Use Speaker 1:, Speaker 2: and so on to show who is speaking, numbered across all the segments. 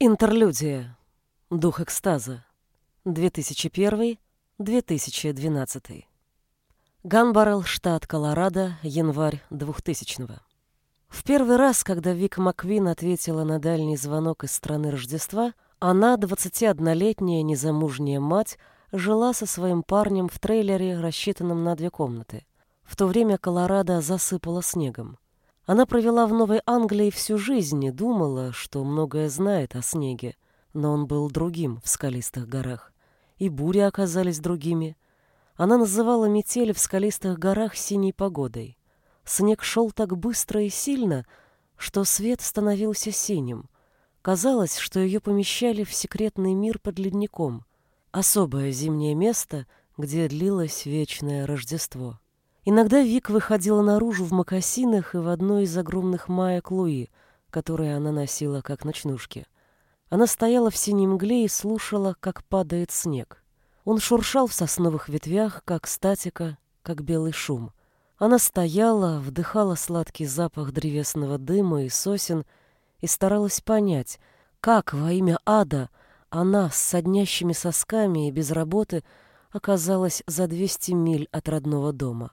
Speaker 1: Интерлюдия. Дух экстаза. 2001-2012. Ганбаррелл, штат Колорадо, январь 2000 -го. В первый раз, когда Вик Маквин ответила на дальний звонок из страны Рождества, она, 21-летняя незамужняя мать, жила со своим парнем в трейлере, рассчитанном на две комнаты. В то время Колорадо засыпало снегом. Она провела в Новой Англии всю жизнь и думала, что многое знает о снеге, но он был другим в скалистых горах. И бури оказались другими. Она называла метели в скалистых горах синей погодой. Снег шел так быстро и сильно, что свет становился синим. Казалось, что ее помещали в секретный мир под ледником, особое зимнее место, где длилось вечное Рождество. Иногда Вик выходила наружу в мокасинах и в одной из огромных маек Луи, которые она носила как ночнушки. Она стояла в синей мгле и слушала, как падает снег. Он шуршал в сосновых ветвях, как статика, как белый шум. Она стояла, вдыхала сладкий запах древесного дыма и сосен и старалась понять, как во имя ада она с соднящими сосками и без работы оказалась за 200 миль от родного дома.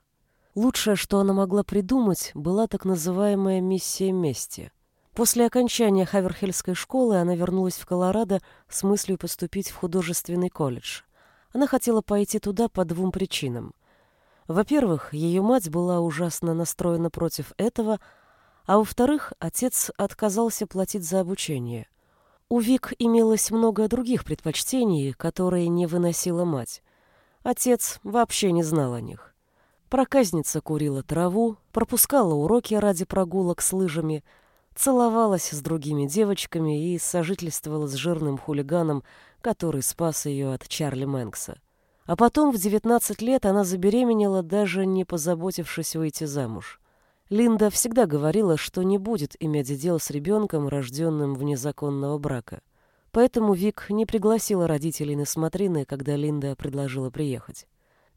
Speaker 1: Лучшее, что она могла придумать, была так называемая миссия мести. После окончания Хаверхельской школы она вернулась в Колорадо с мыслью поступить в художественный колледж. Она хотела пойти туда по двум причинам. Во-первых, ее мать была ужасно настроена против этого, а во-вторых, отец отказался платить за обучение. У Вик имелось много других предпочтений, которые не выносила мать. Отец вообще не знал о них. Проказница курила траву, пропускала уроки ради прогулок с лыжами, целовалась с другими девочками и сожительствовала с жирным хулиганом, который спас ее от Чарли Мэнкса. А потом в 19 лет она забеременела, даже не позаботившись выйти замуж. Линда всегда говорила, что не будет иметь дел с ребенком, рожденным вне законного брака. Поэтому Вик не пригласила родителей на смотрины, когда Линда предложила приехать.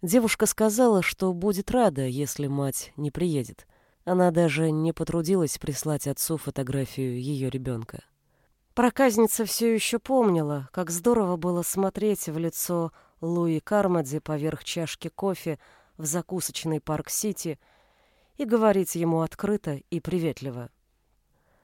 Speaker 1: Девушка сказала, что будет рада, если мать не приедет. Она даже не потрудилась прислать отцу фотографию ее ребенка. Проказница все еще помнила, как здорово было смотреть в лицо Луи Кармади поверх чашки кофе в закусочной Парк-Сити и говорить ему открыто и приветливо.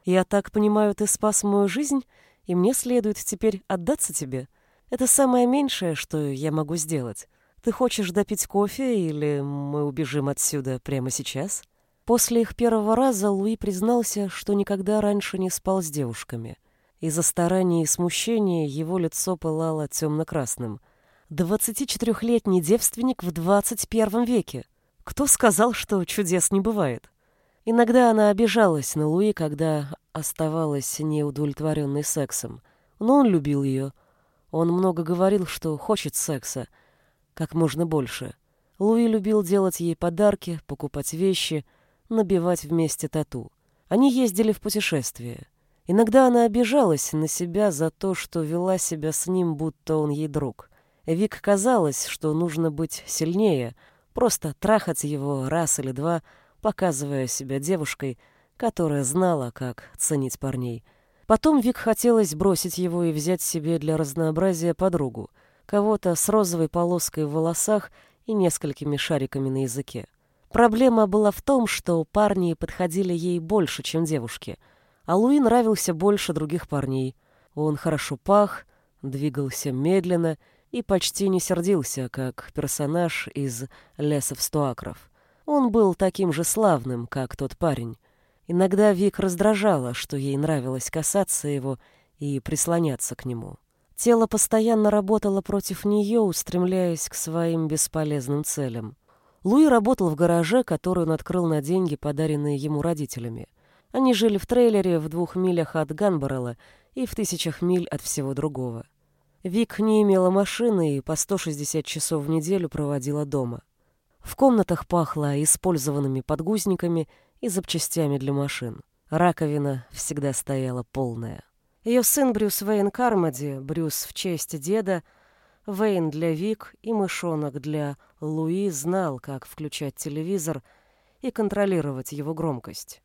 Speaker 1: «Я так понимаю, ты спас мою жизнь, и мне следует теперь отдаться тебе. Это самое меньшее, что я могу сделать. Ты хочешь допить кофе или мы убежим отсюда прямо сейчас? После их первого раза Луи признался, что никогда раньше не спал с девушками. Из-за старания и смущения его лицо пылало темно-красным. 24-летний девственник в 21 веке. Кто сказал, что чудес не бывает? Иногда она обижалась на Луи, когда оставалась неудовлетворенной сексом. Но он любил ее. Он много говорил, что хочет секса — как можно больше. Луи любил делать ей подарки, покупать вещи, набивать вместе тату. Они ездили в путешествия. Иногда она обижалась на себя за то, что вела себя с ним, будто он ей друг. Вик казалось, что нужно быть сильнее, просто трахать его раз или два, показывая себя девушкой, которая знала, как ценить парней. Потом Вик хотелось бросить его и взять себе для разнообразия подругу — кого-то с розовой полоской в волосах и несколькими шариками на языке. Проблема была в том, что парни подходили ей больше, чем девушки, а Луи нравился больше других парней. Он хорошо пах, двигался медленно и почти не сердился, как персонаж из «Лесов сто акров». Он был таким же славным, как тот парень. Иногда Вик раздражала, что ей нравилось касаться его и прислоняться к нему. Тело постоянно работало против нее, устремляясь к своим бесполезным целям. Луи работал в гараже, который он открыл на деньги, подаренные ему родителями. Они жили в трейлере в двух милях от Ганборелла и в тысячах миль от всего другого. Вик не имела машины и по 160 часов в неделю проводила дома. В комнатах пахло использованными подгузниками и запчастями для машин. Раковина всегда стояла полная. Ее сын Брюс Вейн Кармоди, Брюс в честь деда, Вейн для Вик и мышонок для Луи знал, как включать телевизор и контролировать его громкость.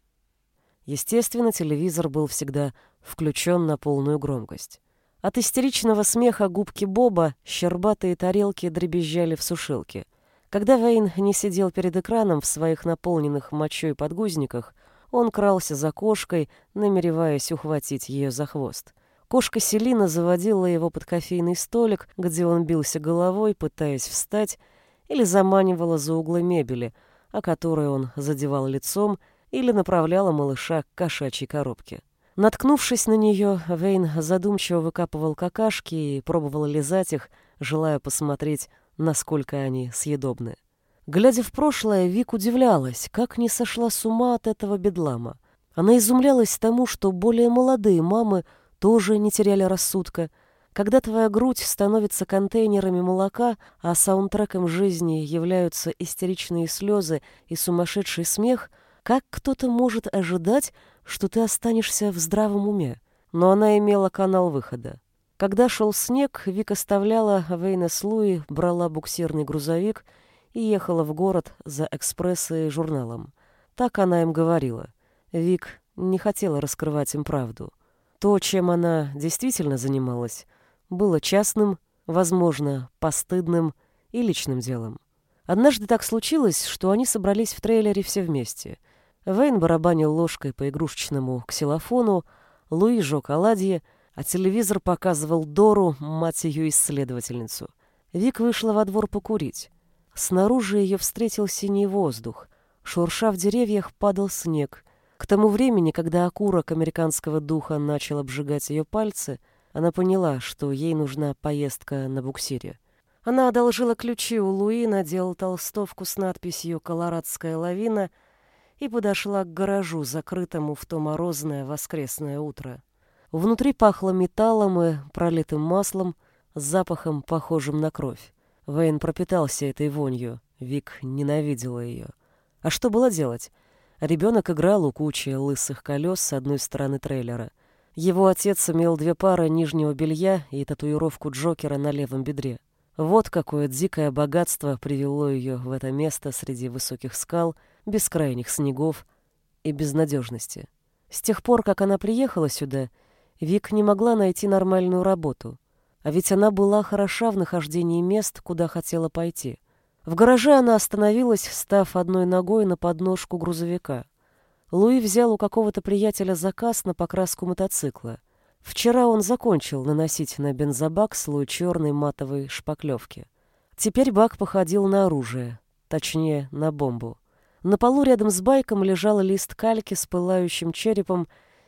Speaker 1: Естественно, телевизор был всегда включен на полную громкость. От истеричного смеха губки Боба щербатые тарелки дребезжали в сушилке. Когда Вейн не сидел перед экраном в своих наполненных мочой подгузниках, он крался за кошкой, намереваясь ухватить ее за хвост. Кошка Селина заводила его под кофейный столик, где он бился головой, пытаясь встать, или заманивала за углы мебели, о которой он задевал лицом, или направляла малыша к кошачьей коробке. Наткнувшись на нее, Вейн задумчиво выкапывал какашки и пробовал лизать их, желая посмотреть, насколько они съедобны. Глядя в прошлое, Вик удивлялась, как не сошла с ума от этого бедлама. Она изумлялась тому, что более молодые мамы тоже не теряли рассудка. Когда твоя грудь становится контейнерами молока, а саундтреком жизни являются истеричные слезы и сумасшедший смех, как кто-то может ожидать, что ты останешься в здравом уме. Но она имела канал выхода. Когда шел снег, Вик оставляла Вейна с Луи, брала буксирный грузовик и ехала в город за экспресс и журналом. Так она им говорила. Вик не хотела раскрывать им правду. То, чем она действительно занималась, было частным, возможно, постыдным и личным делом. Однажды так случилось, что они собрались в трейлере все вместе — Вейн барабанил ложкой по игрушечному ксилофону, Луи жег оладьи, а телевизор показывал Дору, мать ее исследовательницу. Вик вышла во двор покурить. Снаружи ее встретил синий воздух. Шурша в деревьях падал снег. К тому времени, когда окурок американского духа начал обжигать ее пальцы, она поняла, что ей нужна поездка на буксире. Она одолжила ключи у Луи, надела толстовку с надписью «Колорадская лавина» и подошла к гаражу, закрытому в то морозное воскресное утро. Внутри пахло металлом и пролитым маслом, с запахом, похожим на кровь. Вейн пропитался этой вонью, Вик ненавидела ее. А что было делать? Ребенок играл у кучи лысых колес с одной стороны трейлера. Его отец имел две пары нижнего белья и татуировку Джокера на левом бедре. Вот какое дикое богатство привело ее в это место среди высоких скал — бескрайних снегов и безнадежности. С тех пор, как она приехала сюда, Вик не могла найти нормальную работу. А ведь она была хороша в нахождении мест, куда хотела пойти. В гараже она остановилась, став одной ногой на подножку грузовика. Луи взял у какого-то приятеля заказ на покраску мотоцикла. Вчера он закончил наносить на бензобак слой черной матовой шпаклевки. Теперь бак походил на оружие, точнее, на бомбу. На полу рядом с байком лежал лист кальки с пылающим черепом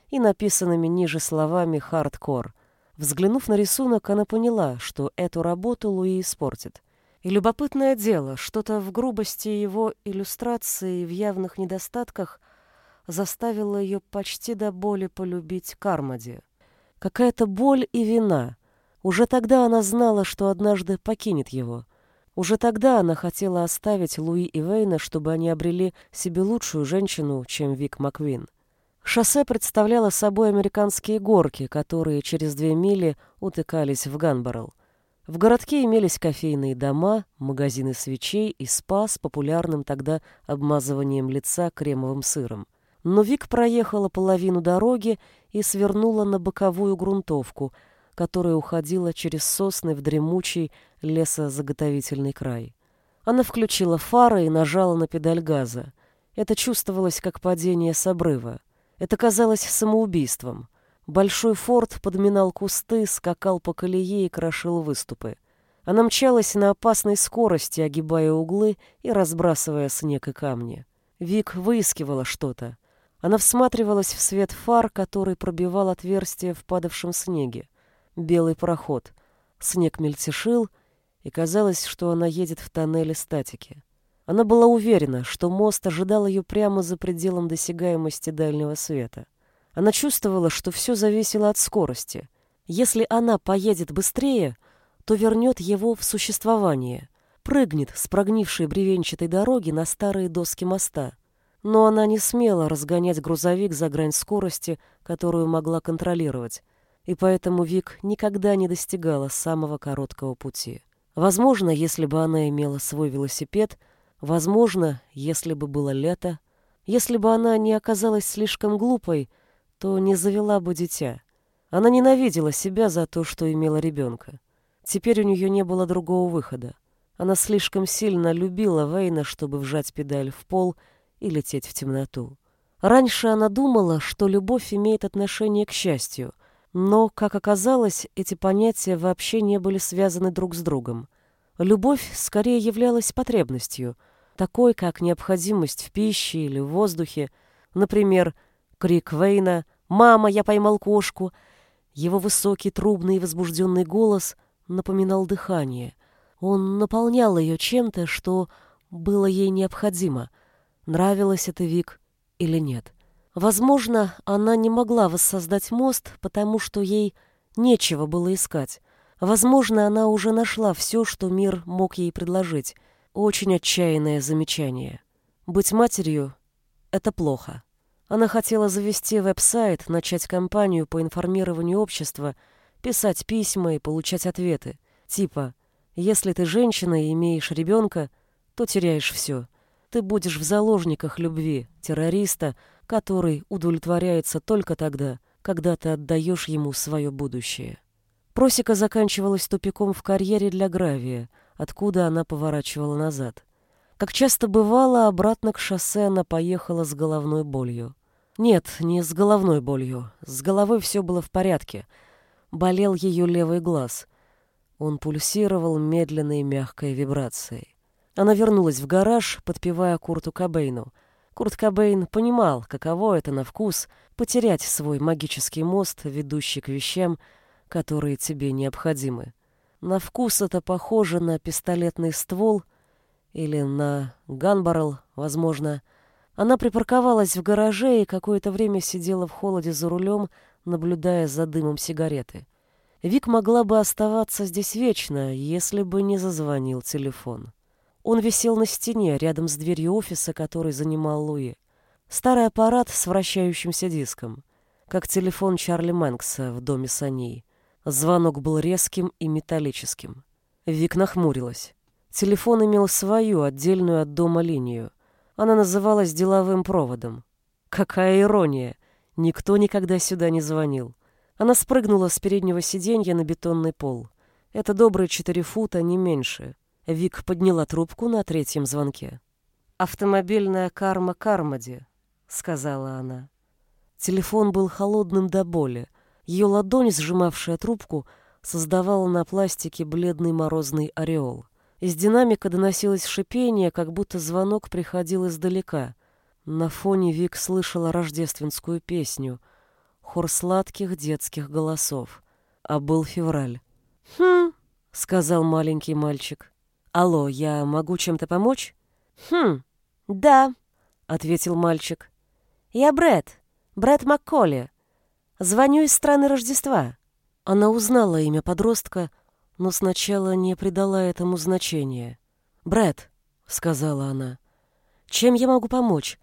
Speaker 1: и написанными ниже словами «хардкор». Взглянув на рисунок, она поняла, что эту работу Луи испортит. И любопытное дело, что-то в грубости его иллюстрации и в явных недостатках заставило ее почти до боли полюбить Кармади. Какая-то боль и вина. Уже тогда она знала, что однажды покинет его. Уже тогда она хотела оставить Луи и Вейна, чтобы они обрели себе лучшую женщину, чем Вик Маквин. Шоссе представляло собой американские горки, которые через две мили утыкались в Ганборел. В городке имелись кофейные дома, магазины свечей и спа с популярным тогда обмазыванием лица кремовым сыром. Но Вик проехала половину дороги и свернула на боковую грунтовку — которая уходила через сосны в дремучий лесозаготовительный край. Она включила фары и нажала на педаль газа. Это чувствовалось как падение с обрыва. Это казалось самоубийством. Большой форт подминал кусты, скакал по колее и крошил выступы. Она мчалась на опасной скорости, огибая углы и разбрасывая снег и камни. Вик выискивала что-то. Она всматривалась в свет фар, который пробивал отверстие в падавшем снеге белый проход. Снег мельтешил, и казалось, что она едет в тоннеле статики. Она была уверена, что мост ожидал ее прямо за пределом досягаемости дальнего света. Она чувствовала, что все зависело от скорости. Если она поедет быстрее, то вернет его в существование, прыгнет с прогнившей бревенчатой дороги на старые доски моста. Но она не смела разгонять грузовик за грань скорости, которую могла контролировать, и поэтому Вик никогда не достигала самого короткого пути. Возможно, если бы она имела свой велосипед, возможно, если бы было лето, если бы она не оказалась слишком глупой, то не завела бы дитя. Она ненавидела себя за то, что имела ребенка. Теперь у нее не было другого выхода. Она слишком сильно любила Вейна, чтобы вжать педаль в пол и лететь в темноту. Раньше она думала, что любовь имеет отношение к счастью, но, как оказалось, эти понятия вообще не были связаны друг с другом. Любовь скорее являлась потребностью, такой, как необходимость в пище или в воздухе, например, крик Вейна «Мама, я поймал кошку!» Его высокий, трубный и возбужденный голос напоминал дыхание. Он наполнял ее чем-то, что было ей необходимо. Нравилось это Вик или нет. Возможно, она не могла воссоздать мост, потому что ей нечего было искать. Возможно, она уже нашла все, что мир мог ей предложить. Очень отчаянное замечание. Быть матерью — это плохо. Она хотела завести веб-сайт, начать кампанию по информированию общества, писать письма и получать ответы. Типа «Если ты женщина и имеешь ребенка, то теряешь все. Ты будешь в заложниках любви, террориста, который удовлетворяется только тогда, когда ты отдаешь ему свое будущее». Просека заканчивалась тупиком в карьере для гравия, откуда она поворачивала назад. Как часто бывало, обратно к шоссе она поехала с головной болью. Нет, не с головной болью. С головой все было в порядке. Болел ее левый глаз. Он пульсировал медленной мягкой вибрацией. Она вернулась в гараж, подпевая Курту Кобейну. Курт Кобейн понимал, каково это на вкус потерять свой магический мост, ведущий к вещам, которые тебе необходимы. На вкус это похоже на пистолетный ствол или на ганбаррел, возможно. Она припарковалась в гараже и какое-то время сидела в холоде за рулем, наблюдая за дымом сигареты. Вик могла бы оставаться здесь вечно, если бы не зазвонил телефон. Он висел на стене рядом с дверью офиса, который занимал Луи. Старый аппарат с вращающимся диском, как телефон Чарли Мэнкса в доме саней. Звонок был резким и металлическим. Вик нахмурилась. Телефон имел свою, отдельную от дома линию. Она называлась деловым проводом. Какая ирония! Никто никогда сюда не звонил. Она спрыгнула с переднего сиденья на бетонный пол. Это добрые четыре фута, не меньше. Вик подняла трубку на третьем звонке. «Автомобильная карма Кармади», — сказала она. Телефон был холодным до боли. Ее ладонь, сжимавшая трубку, создавала на пластике бледный морозный ореол. Из динамика доносилось шипение, как будто звонок приходил издалека. На фоне Вик слышала рождественскую песню, хор сладких детских голосов. А был февраль. «Хм», — сказал маленький мальчик. «Алло, я могу чем-то помочь?» «Хм, да», — ответил мальчик. «Я Брэд, Брэд Макколи. Звоню из страны Рождества». Она узнала имя подростка, но сначала не придала этому значения. «Брэд», — сказала она, — «чем я могу помочь?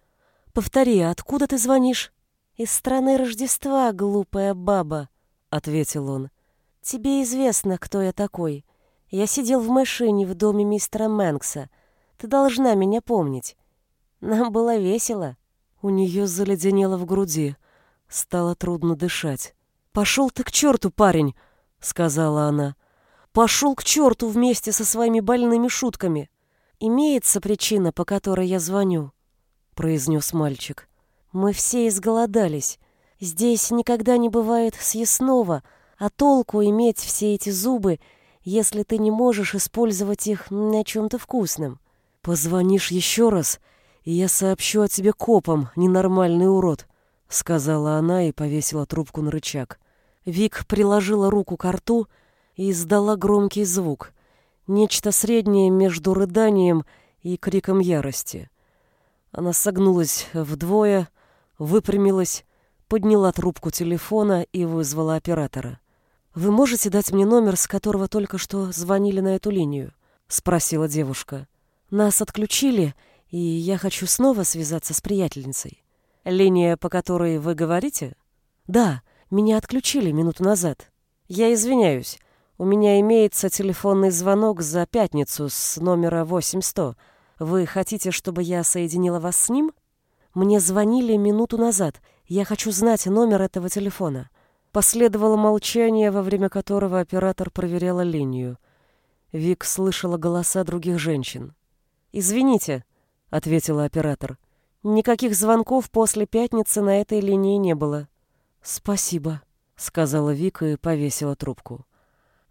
Speaker 1: Повтори, откуда ты звонишь?» «Из страны Рождества, глупая баба», — ответил он. «Тебе известно, кто я такой. Я сидел в машине в доме мистера Мэнкса. Ты должна меня помнить. Нам было весело». У нее заледенело в груди — Стало трудно дышать. «Пошел ты к черту, парень!» — сказала она. «Пошел к черту вместе со своими больными шутками!» «Имеется причина, по которой я звоню», — произнес мальчик. «Мы все изголодались. Здесь никогда не бывает съестного, а толку иметь все эти зубы, если ты не можешь использовать их на чем-то вкусном. Позвонишь еще раз, и я сообщу о тебе копам, ненормальный урод», — сказала она и повесила трубку на рычаг. Вик приложила руку к рту и издала громкий звук. Нечто среднее между рыданием и криком ярости. Она согнулась вдвое, выпрямилась, подняла трубку телефона и вызвала оператора. «Вы можете дать мне номер, с которого только что звонили на эту линию?» — спросила девушка. «Нас отключили, и я хочу снова связаться с приятельницей». Линия, по которой вы говорите? Да, меня отключили минуту назад. Я извиняюсь. У меня имеется телефонный звонок за пятницу с номера 8100. Вы хотите, чтобы я соединила вас с ним? Мне звонили минуту назад. Я хочу знать номер этого телефона. Последовало молчание, во время которого оператор проверяла линию. Вик слышала голоса других женщин. «Извините», — ответила оператор. «Никаких звонков после пятницы на этой линии не было». «Спасибо», — сказала Вика и повесила трубку.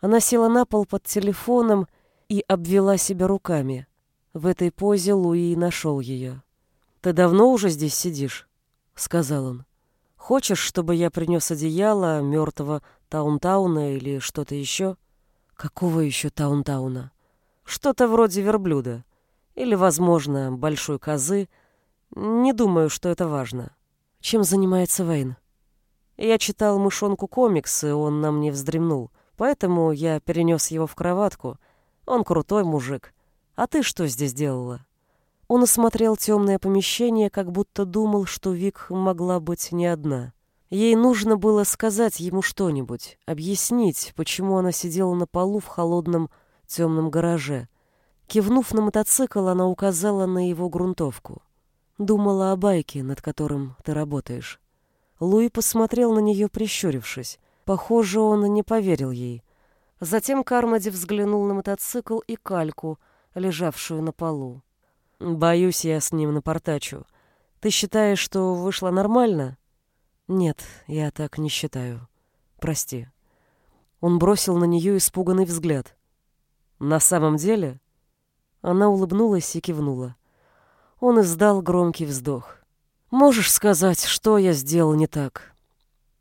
Speaker 1: Она села на пол под телефоном и обвела себя руками. В этой позе Луи нашел ее. «Ты давно уже здесь сидишь?» — сказал он. Хочешь, чтобы я принес одеяло мертвого Таунтауна или что-то еще? Какого еще Таунтауна? Что-то вроде верблюда. Или, возможно, большой козы. Не думаю, что это важно. Чем занимается Вейн? Я читал мышонку комиксы, он на мне вздремнул. Поэтому я перенес его в кроватку. Он крутой мужик. А ты что здесь делала? Он осмотрел темное помещение, как будто думал, что Вик могла быть не одна. Ей нужно было сказать ему что-нибудь, объяснить, почему она сидела на полу в холодном темном гараже. Кивнув на мотоцикл, она указала на его грунтовку. Думала о байке, над которым ты работаешь. Луи посмотрел на нее, прищурившись. Похоже, он не поверил ей. Затем Кармоди взглянул на мотоцикл и кальку, лежавшую на полу. Боюсь, я с ним напортачу. Ты считаешь, что вышло нормально? Нет, я так не считаю. Прости. Он бросил на нее испуганный взгляд. На самом деле? Она улыбнулась и кивнула. Он издал громкий вздох. Можешь сказать, что я сделал не так?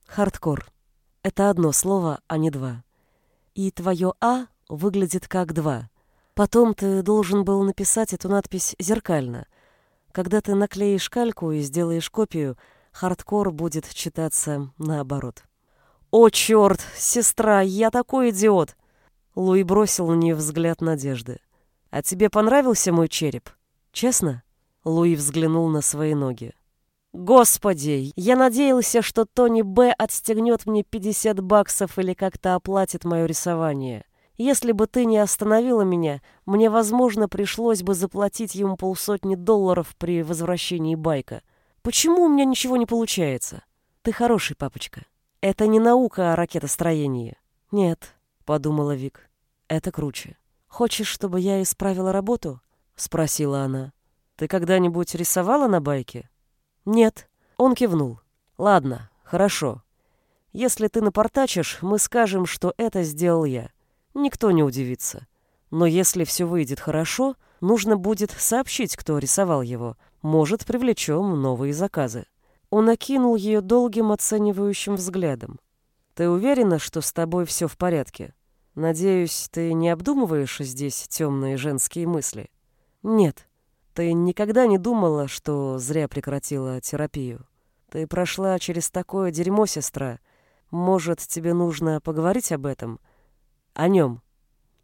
Speaker 1: Хардкор. Это одно слово, а не два. И твое «а» выглядит как «два». Потом ты должен был написать эту надпись зеркально. Когда ты наклеишь кальку и сделаешь копию, хардкор будет читаться наоборот. «О, черт! Сестра, я такой идиот!» Луи бросил на нее взгляд надежды. «А тебе понравился мой череп? Честно?» Луи взглянул на свои ноги. «Господи, я надеялся, что Тони Б. отстегнет мне 50 баксов или как-то оплатит мое рисование. Если бы ты не остановила меня, мне, возможно, пришлось бы заплатить ему полсотни долларов при возвращении байка. Почему у меня ничего не получается? Ты хороший папочка. Это не наука о ракетостроении. Нет, подумала Вик. Это круче. Хочешь, чтобы я исправила работу? спросила она. Ты когда-нибудь рисовала на байке? Нет. Он кивнул. Ладно, хорошо. Если ты напортачишь, мы скажем, что это сделал я никто не удивится. Но если все выйдет хорошо, нужно будет сообщить, кто рисовал его. Может, привлечем новые заказы. Он окинул ее долгим оценивающим взглядом. «Ты уверена, что с тобой все в порядке? Надеюсь, ты не обдумываешь здесь темные женские мысли?» «Нет. Ты никогда не думала, что зря прекратила терапию? Ты прошла через такое дерьмо, сестра. Может, тебе нужно поговорить об этом?» о нем.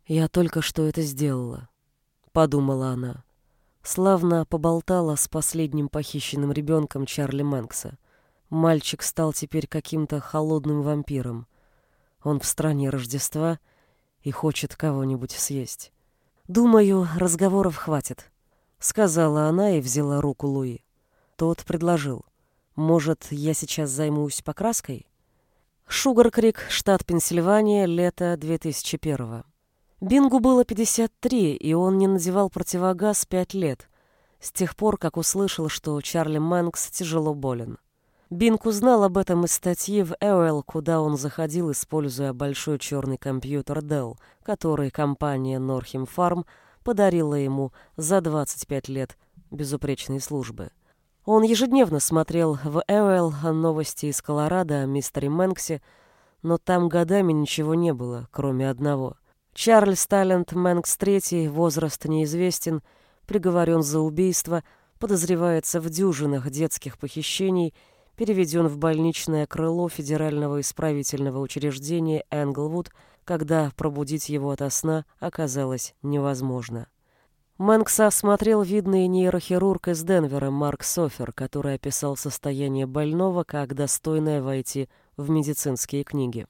Speaker 1: Я только что это сделала, подумала она. Славно поболтала с последним похищенным ребенком Чарли Мэнкса. Мальчик стал теперь каким-то холодным вампиром. Он в стране Рождества и хочет кого-нибудь съесть. «Думаю, разговоров хватит», — сказала она и взяла руку Луи. Тот предложил. «Может, я сейчас займусь покраской?» Шугар-Крик, штат Пенсильвания, лето 2001 Бингу было 53, и он не надевал противогаз пять лет, с тех пор, как услышал, что Чарли Мэнкс тяжело болен. Бинг узнал об этом из статьи в AOL, куда он заходил, используя большой черный компьютер Dell, который компания Norham Farm подарила ему за 25 лет безупречной службы. Он ежедневно смотрел в Эвел новости из Колорадо о мистере Мэнксе, но там годами ничего не было, кроме одного. Чарльз Талент Мэнкс III, возраст неизвестен, приговорен за убийство, подозревается в дюжинах детских похищений, переведен в больничное крыло федерального исправительного учреждения Энглвуд, когда пробудить его ото сна оказалось невозможно. Мэнкса осмотрел видный нейрохирург из Денвера Марк Софер, который описал состояние больного как достойное войти в медицинские книги.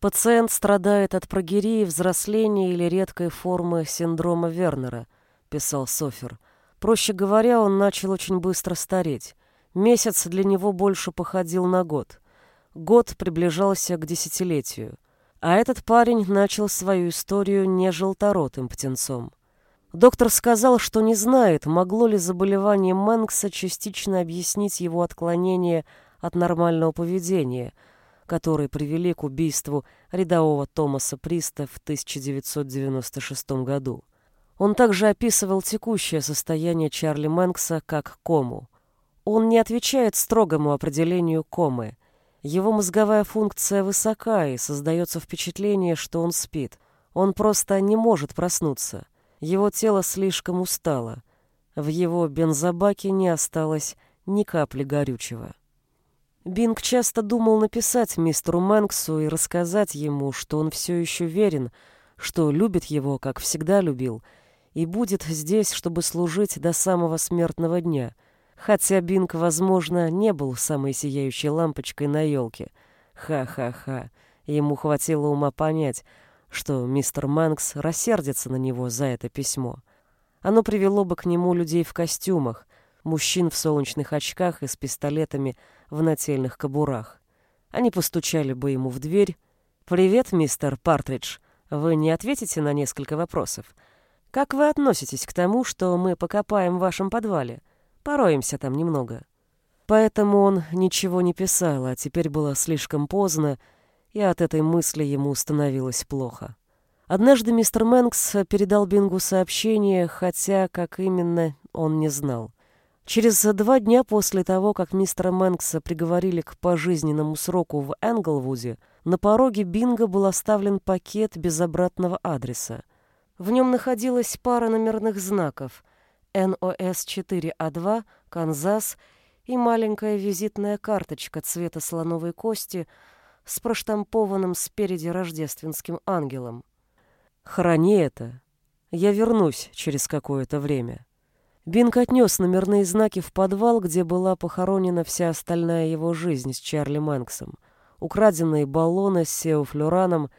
Speaker 1: Пациент страдает от прогерии, взросления или редкой формы синдрома Вернера, писал Софер. Проще говоря, он начал очень быстро стареть. Месяц для него больше походил на год. Год приближался к десятилетию. А этот парень начал свою историю не желторотым птенцом. Доктор сказал, что не знает, могло ли заболевание Мэнкса частично объяснить его отклонение от нормального поведения, которые привели к убийству рядового Томаса Приста в 1996 году. Он также описывал текущее состояние Чарли Мэнкса как кому. Он не отвечает строгому определению комы. Его мозговая функция высока, и создается впечатление, что он спит. Он просто не может проснуться. Его тело слишком устало. В его бензобаке не осталось ни капли горючего. Бинг часто думал написать мистеру Мэнксу и рассказать ему, что он все еще верен, что любит его, как всегда любил, и будет здесь, чтобы служить до самого смертного дня — Хотя Бинг, возможно, не был самой сияющей лампочкой на елке. Ха-ха-ха. Ему хватило ума понять, что мистер Манкс рассердится на него за это письмо. Оно привело бы к нему людей в костюмах, мужчин в солнечных очках и с пистолетами в нательных кобурах. Они постучали бы ему в дверь. «Привет, мистер Партридж. Вы не ответите на несколько вопросов? Как вы относитесь к тому, что мы покопаем в вашем подвале?» Пороемся там немного. Поэтому он ничего не писал, а теперь было слишком поздно, и от этой мысли ему становилось плохо. Однажды мистер Мэнкс передал Бингу сообщение, хотя как именно он не знал. Через два дня после того, как мистера Мэнкса приговорили к пожизненному сроку в Энглвуде, на пороге Бинга был оставлен пакет без обратного адреса. В нем находилась пара номерных знаков — НОС-4А2, Канзас и маленькая визитная карточка цвета слоновой кости с проштампованным спереди рождественским ангелом. «Храни это. Я вернусь через какое-то время». Бинк отнес номерные знаки в подвал, где была похоронена вся остальная его жизнь с Чарли Мэнксом. Украденные баллоны с сеофлюраном,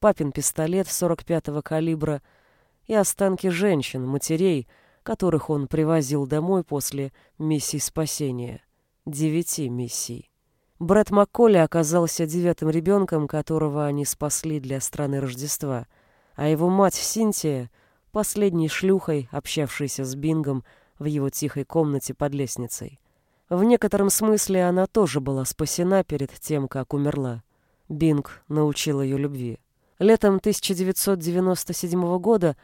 Speaker 1: папин пистолет 45-го калибра и останки женщин, матерей, которых он привозил домой после миссий спасения. Девяти миссий. Брэд Макколи оказался девятым ребенком, которого они спасли для страны Рождества, а его мать Синтия — последней шлюхой, общавшейся с Бингом в его тихой комнате под лестницей. В некотором смысле она тоже была спасена перед тем, как умерла. Бинг научил ее любви. Летом 1997 года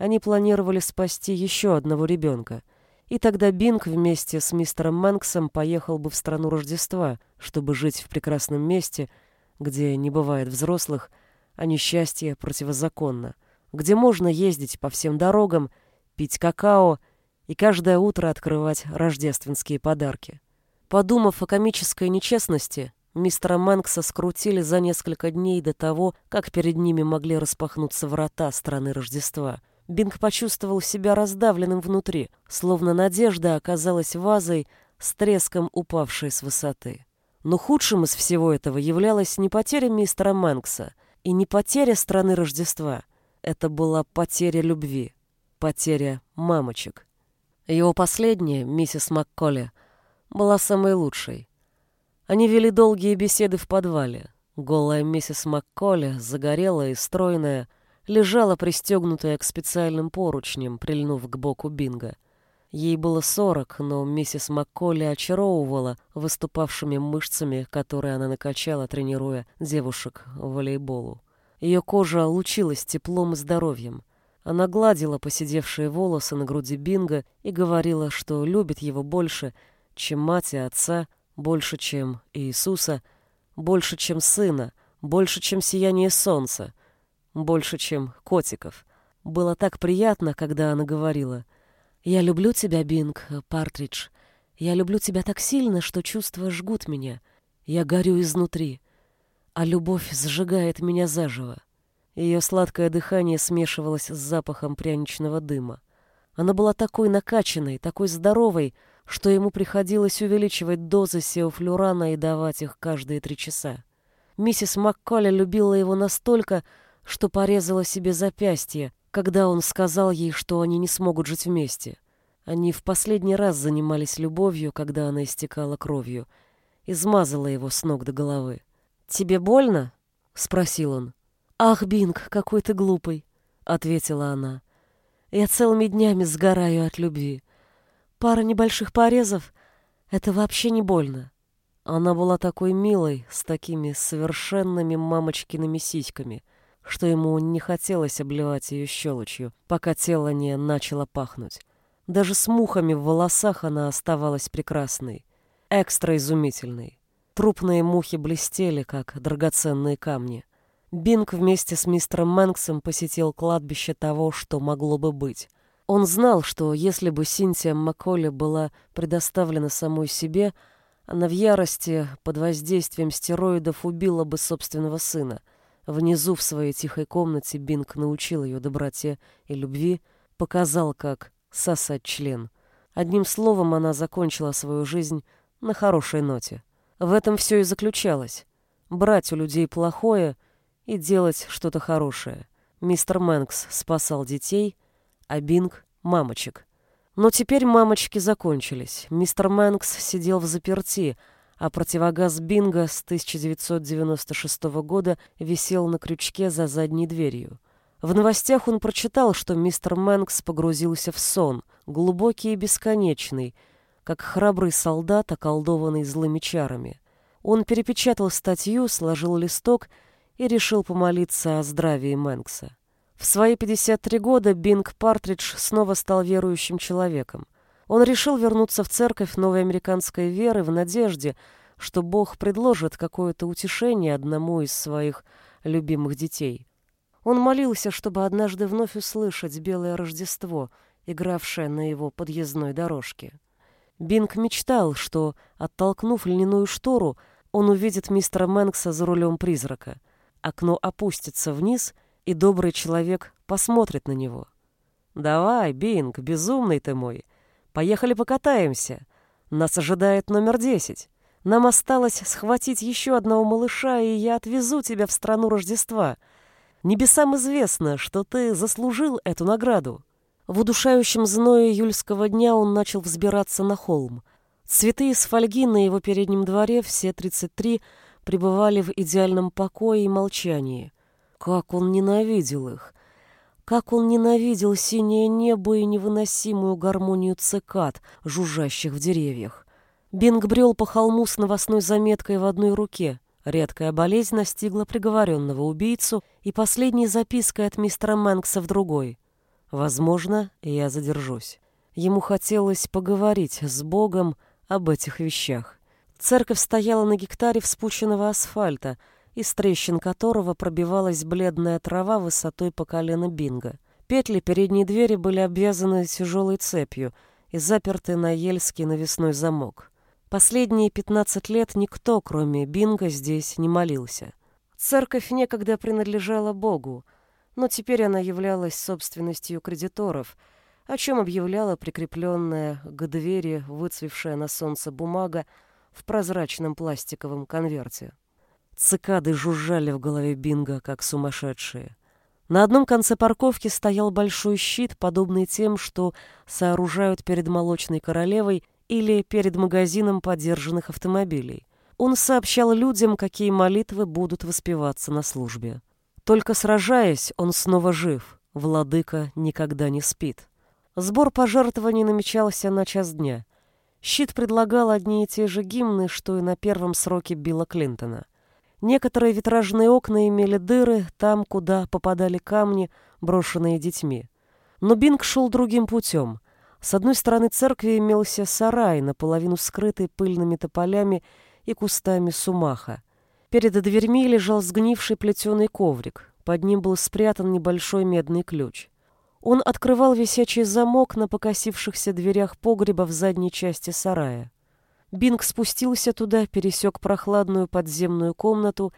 Speaker 1: они планировали спасти еще одного ребенка. И тогда Бинг вместе с мистером Мэнксом поехал бы в страну Рождества, чтобы жить в прекрасном месте, где не бывает взрослых, а несчастье противозаконно, где можно ездить по всем дорогам, пить какао и каждое утро открывать рождественские подарки. Подумав о комической нечестности, мистера Мэнкса скрутили за несколько дней до того, как перед ними могли распахнуться врата страны Рождества — Бинг почувствовал себя раздавленным внутри, словно надежда оказалась вазой с треском упавшей с высоты. Но худшим из всего этого являлась не потеря мистера Мэнкса и не потеря страны Рождества. Это была потеря любви, потеря мамочек. Его последняя, миссис МакКолли, была самой лучшей. Они вели долгие беседы в подвале. Голая миссис МакКолли, загорелая и стройная, лежала пристегнутая к специальным поручням, прильнув к боку Бинга. Ей было сорок, но миссис Макколи очаровывала выступавшими мышцами, которые она накачала, тренируя девушек в волейболу. Ее кожа лучилась теплом и здоровьем. Она гладила посидевшие волосы на груди Бинга и говорила, что любит его больше, чем мать и отца, больше, чем Иисуса, больше, чем сына, больше, чем сияние солнца, больше, чем котиков. Было так приятно, когда она говорила «Я люблю тебя, Бинг, Партридж. Я люблю тебя так сильно, что чувства жгут меня. Я горю изнутри, а любовь сжигает меня заживо». Ее сладкое дыхание смешивалось с запахом пряничного дыма. Она была такой накачанной, такой здоровой, что ему приходилось увеличивать дозы сеофлюрана и давать их каждые три часа. Миссис Макколи любила его настолько, что порезала себе запястье, когда он сказал ей, что они не смогут жить вместе. Они в последний раз занимались любовью, когда она истекала кровью, измазала его с ног до головы. «Тебе больно?» — спросил он. «Ах, Бинг, какой ты глупый!» — ответила она. «Я целыми днями сгораю от любви. Пара небольших порезов — это вообще не больно». Она была такой милой, с такими совершенными мамочкиными сиськами, что ему не хотелось обливать ее щелочью, пока тело не начало пахнуть. Даже с мухами в волосах она оставалась прекрасной, экстра изумительной. Трупные мухи блестели, как драгоценные камни. Бинг вместе с мистером Мэнксом посетил кладбище того, что могло бы быть. Он знал, что если бы Синтия Макколи была предоставлена самой себе, она в ярости под воздействием стероидов убила бы собственного сына. Внизу в своей тихой комнате Бинг научил ее доброте и любви, показал, как сосать член. Одним словом, она закончила свою жизнь на хорошей ноте. В этом все и заключалось. Брать у людей плохое и делать что-то хорошее. Мистер Мэнкс спасал детей, а Бинг — мамочек. Но теперь мамочки закончились. Мистер Мэнкс сидел в заперти, а противогаз Бинга с 1996 года висел на крючке за задней дверью. В новостях он прочитал, что мистер Мэнкс погрузился в сон, глубокий и бесконечный, как храбрый солдат, околдованный злыми чарами. Он перепечатал статью, сложил листок и решил помолиться о здравии Мэнкса. В свои 53 года Бинг Партридж снова стал верующим человеком. Он решил вернуться в церковь новой американской веры в надежде, что Бог предложит какое-то утешение одному из своих любимых детей. Он молился, чтобы однажды вновь услышать белое Рождество, игравшее на его подъездной дорожке. Бинг мечтал, что, оттолкнув льняную штору, он увидит мистера Мэнкса за рулем призрака. Окно опустится вниз, и добрый человек посмотрит на него. «Давай, Бинг, безумный ты мой. Поехали покатаемся. Нас ожидает номер десять. Нам осталось схватить еще одного малыша, и я отвезу тебя в страну Рождества. Небесам известно, что ты заслужил эту награду». В удушающем зное июльского дня он начал взбираться на холм. Цветы из фольги на его переднем дворе, все 33, пребывали в идеальном покое и молчании. Как он ненавидел их! Как он ненавидел синее небо и невыносимую гармонию цикад, жужжащих в деревьях. Бинг брел по холму с новостной заметкой в одной руке. Редкая болезнь настигла приговоренного убийцу и последней запиской от мистера Мэнкса в другой. Возможно, я задержусь. Ему хотелось поговорить с Богом об этих вещах. Церковь стояла на гектаре вспученного асфальта, из трещин которого пробивалась бледная трава высотой по колено Бинга. Петли передней двери были обвязаны тяжелой цепью и заперты на ельский навесной замок. Последние пятнадцать лет никто, кроме Бинга, здесь не молился. Церковь некогда принадлежала Богу, но теперь она являлась собственностью кредиторов, о чем объявляла прикрепленная к двери выцвевшая на солнце бумага в прозрачном пластиковом конверте. Цикады жужжали в голове Бинга, как сумасшедшие. На одном конце парковки стоял большой щит, подобный тем, что сооружают перед молочной королевой или перед магазином подержанных автомобилей. Он сообщал людям, какие молитвы будут воспеваться на службе. Только сражаясь, он снова жив. Владыка никогда не спит. Сбор пожертвований намечался на час дня. Щит предлагал одни и те же гимны, что и на первом сроке Билла Клинтона. Некоторые витражные окна имели дыры там, куда попадали камни, брошенные детьми. Но Бинг шел другим путем. С одной стороны церкви имелся сарай, наполовину скрытый пыльными тополями и кустами сумаха. Перед дверьми лежал сгнивший плетеный коврик. Под ним был спрятан небольшой медный ключ. Он открывал висячий замок на покосившихся дверях погреба в задней части сарая. Бинг спустился туда, пересек прохладную подземную комнату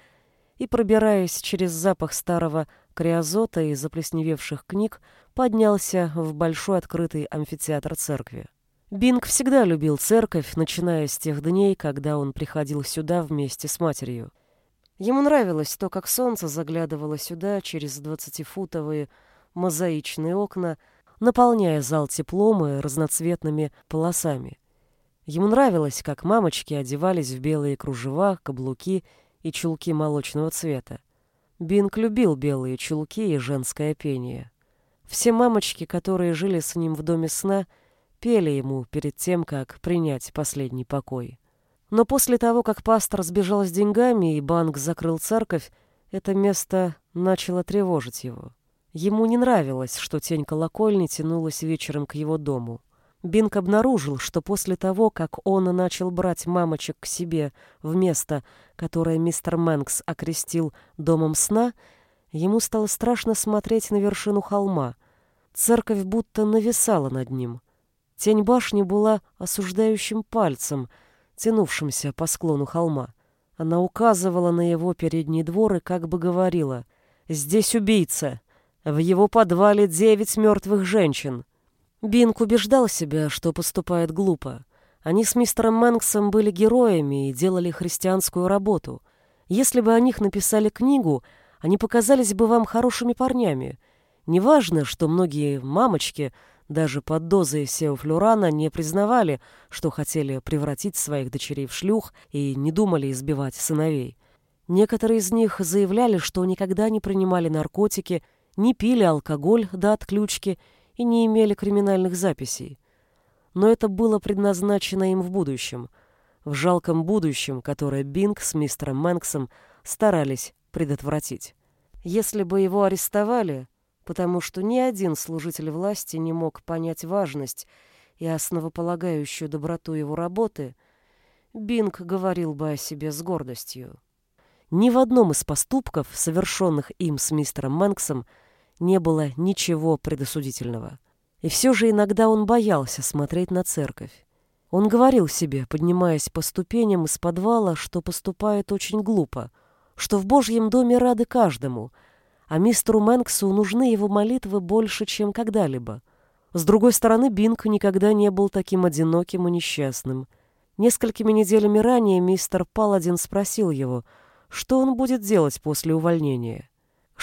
Speaker 1: и, пробираясь через запах старого криозота и заплесневевших книг, поднялся в большой открытый амфитеатр церкви. Бинг всегда любил церковь, начиная с тех дней, когда он приходил сюда вместе с матерью. Ему нравилось то, как солнце заглядывало сюда через двадцатифутовые мозаичные окна, наполняя зал теплом и разноцветными полосами. Ему нравилось, как мамочки одевались в белые кружева, каблуки и чулки молочного цвета. Бинг любил белые чулки и женское пение. Все мамочки, которые жили с ним в доме сна, пели ему перед тем, как принять последний покой. Но после того, как пастор сбежал с деньгами и банк закрыл церковь, это место начало тревожить его. Ему не нравилось, что тень колокольни тянулась вечером к его дому. Бинк обнаружил, что после того, как он начал брать мамочек к себе в место, которое мистер Мэнкс окрестил «домом сна», ему стало страшно смотреть на вершину холма. Церковь будто нависала над ним. Тень башни была осуждающим пальцем, тянувшимся по склону холма. Она указывала на его передний двор и как бы говорила «Здесь убийца! В его подвале девять мертвых женщин!» Бинк убеждал себя, что поступает глупо. Они с мистером Мэнксом были героями и делали христианскую работу. Если бы о них написали книгу, они показались бы вам хорошими парнями. Неважно, что многие мамочки даже под дозой сеофлюрана не признавали, что хотели превратить своих дочерей в шлюх и не думали избивать сыновей. Некоторые из них заявляли, что никогда не принимали наркотики, не пили алкоголь до отключки и не имели криминальных записей. Но это было предназначено им в будущем, в жалком будущем, которое Бинг с мистером Мэнксом старались предотвратить. Если бы его арестовали, потому что ни один служитель власти не мог понять важность и основополагающую доброту его работы, Бинг говорил бы о себе с гордостью. Ни в одном из поступков, совершенных им с мистером Мэнксом, не было ничего предосудительного. И все же иногда он боялся смотреть на церковь. Он говорил себе, поднимаясь по ступеням из подвала, что поступает очень глупо, что в Божьем доме рады каждому, а мистеру Мэнксу нужны его молитвы больше, чем когда-либо. С другой стороны, Бинг никогда не был таким одиноким и несчастным. Несколькими неделями ранее мистер Паладин спросил его, что он будет делать после увольнения.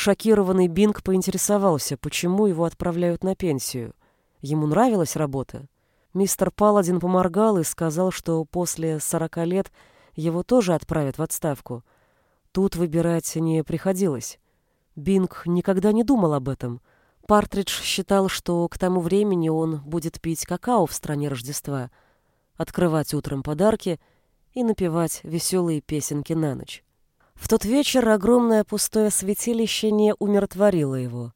Speaker 1: Шокированный Бинг поинтересовался, почему его отправляют на пенсию. Ему нравилась работа. Мистер Паладин поморгал и сказал, что после сорока лет его тоже отправят в отставку. Тут выбирать не приходилось. Бинг никогда не думал об этом. Партридж считал, что к тому времени он будет пить какао в стране Рождества, открывать утром подарки и напевать веселые песенки на ночь. В тот вечер огромное пустое святилище не умиротворило его.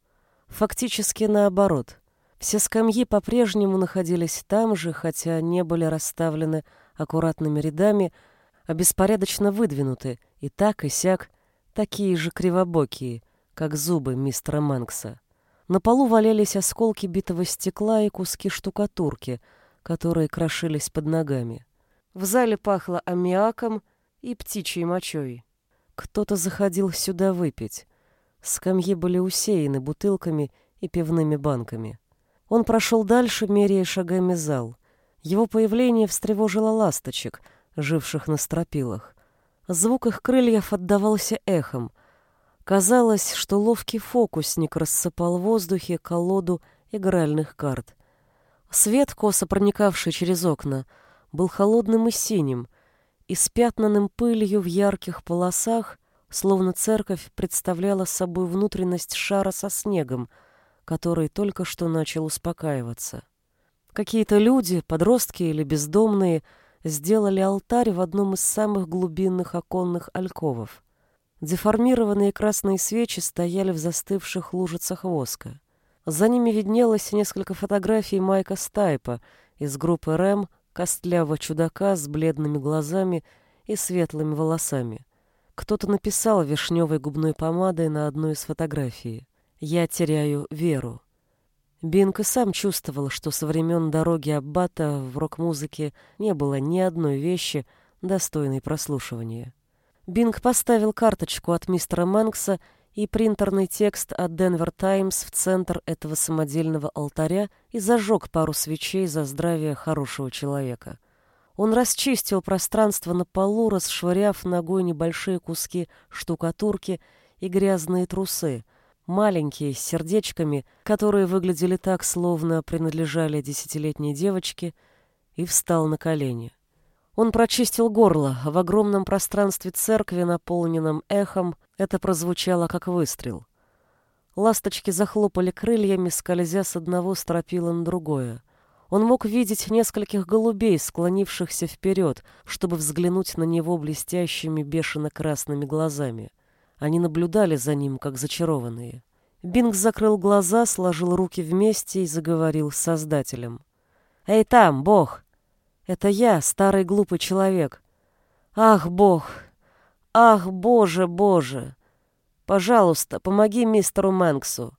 Speaker 1: Фактически наоборот. Все скамьи по-прежнему находились там же, хотя не были расставлены аккуратными рядами, а беспорядочно выдвинуты, и так, и сяк, такие же кривобокие, как зубы мистера Мэнкса. На полу валялись осколки битого стекла и куски штукатурки, которые крошились под ногами. В зале пахло аммиаком и птичьей мочой. Кто-то заходил сюда выпить. Скамьи были усеяны бутылками и пивными банками. Он прошел дальше, меряя шагами зал. Его появление встревожило ласточек, живших на стропилах. Звук их крыльев отдавался эхом. Казалось, что ловкий фокусник рассыпал в воздухе колоду игральных карт. Свет, косо проникавший через окна, был холодным и синим, испятнанным пылью в ярких полосах, словно церковь представляла собой внутренность шара со снегом, который только что начал успокаиваться. Какие-то люди, подростки или бездомные, сделали алтарь в одном из самых глубинных оконных альковов. Деформированные красные свечи стояли в застывших лужицах воска. За ними виднелось несколько фотографий Майка Стайпа из группы «Рэм», костлявого чудака с бледными глазами и светлыми волосами. Кто-то написал вишневой губной помадой на одной из фотографий «Я теряю веру». Бинк и сам чувствовал, что со времен дороги Аббата в рок-музыке не было ни одной вещи, достойной прослушивания. Бинг поставил карточку от мистера Мэнкса и принтерный текст от Денвер Таймс в центр этого самодельного алтаря и зажег пару свечей за здравие хорошего человека. Он расчистил пространство на полу, расшвыряв ногой небольшие куски штукатурки и грязные трусы, маленькие, с сердечками, которые выглядели так, словно принадлежали десятилетней девочке, и встал на колени. Он прочистил горло. В огромном пространстве церкви, наполненном эхом, это прозвучало как выстрел. Ласточки захлопали крыльями, скользя с одного стропила на другое. Он мог видеть нескольких голубей, склонившихся вперед, чтобы взглянуть на него блестящими бешено-красными глазами. Они наблюдали за ним, как зачарованные. Бинг закрыл глаза, сложил руки вместе и заговорил с Создателем. «Эй там, Бог! Это я, старый глупый человек. Ах, Бог! Ах, Боже, Боже! Пожалуйста, помоги мистеру Мэнксу.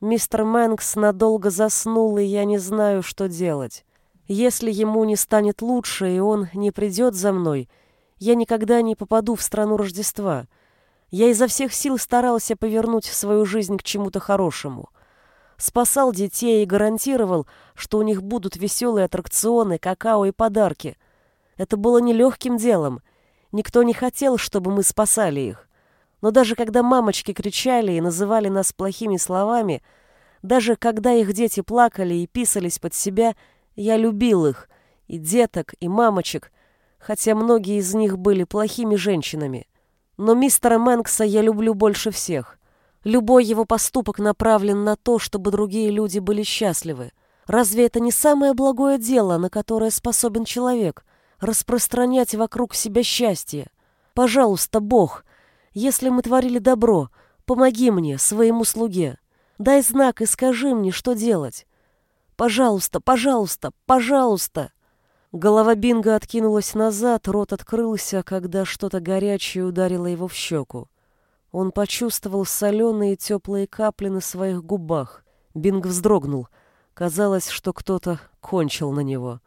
Speaker 1: Мистер Мэнкс надолго заснул, и я не знаю, что делать. Если ему не станет лучше, и он не придет за мной, я никогда не попаду в страну Рождества. Я изо всех сил старался повернуть свою жизнь к чему-то хорошему. Спасал детей и гарантировал, что у них будут веселые аттракционы, какао и подарки. Это было нелегким делом. Никто не хотел, чтобы мы спасали их. Но даже когда мамочки кричали и называли нас плохими словами, даже когда их дети плакали и писались под себя, я любил их, и деток, и мамочек, хотя многие из них были плохими женщинами. Но мистера Мэнкса я люблю больше всех. Любой его поступок направлен на то, чтобы другие люди были счастливы. Разве это не самое благое дело, на которое способен человек? Распространять вокруг себя счастье. Пожалуйста, Бог, если мы творили добро, помоги мне, своему слуге. Дай знак и скажи мне, что делать. Пожалуйста, пожалуйста, пожалуйста!» Голова Бинга откинулась назад, рот открылся, когда что-то горячее ударило его в щеку. Он почувствовал соленые теплые капли на своих губах. Бинг вздрогнул. Казалось, что кто-то кончил на него.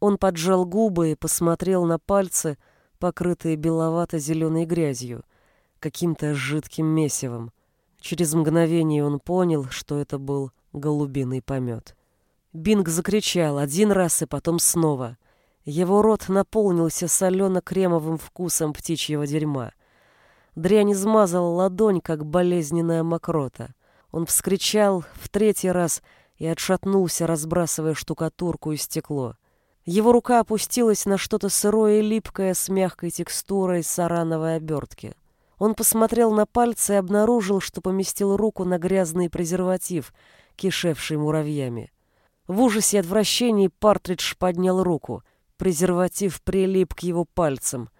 Speaker 1: Он поджал губы и посмотрел на пальцы, покрытые беловато-зеленой грязью каким-то жидким месивом. Через мгновение он понял, что это был голубиный помет. Бинг закричал один раз и потом снова. Его рот наполнился солено-кремовым вкусом птичьего дерьма. Дрянь измазала ладонь, как болезненная мокрота. Он вскричал в третий раз и отшатнулся, разбрасывая штукатурку и стекло. Его рука опустилась на что-то сырое и липкое с мягкой текстурой сарановой обертки. Он посмотрел на пальцы и обнаружил, что поместил руку на грязный презерватив, кишевший муравьями. В ужасе и отвращении Партридж поднял руку. Презерватив прилип к его пальцам.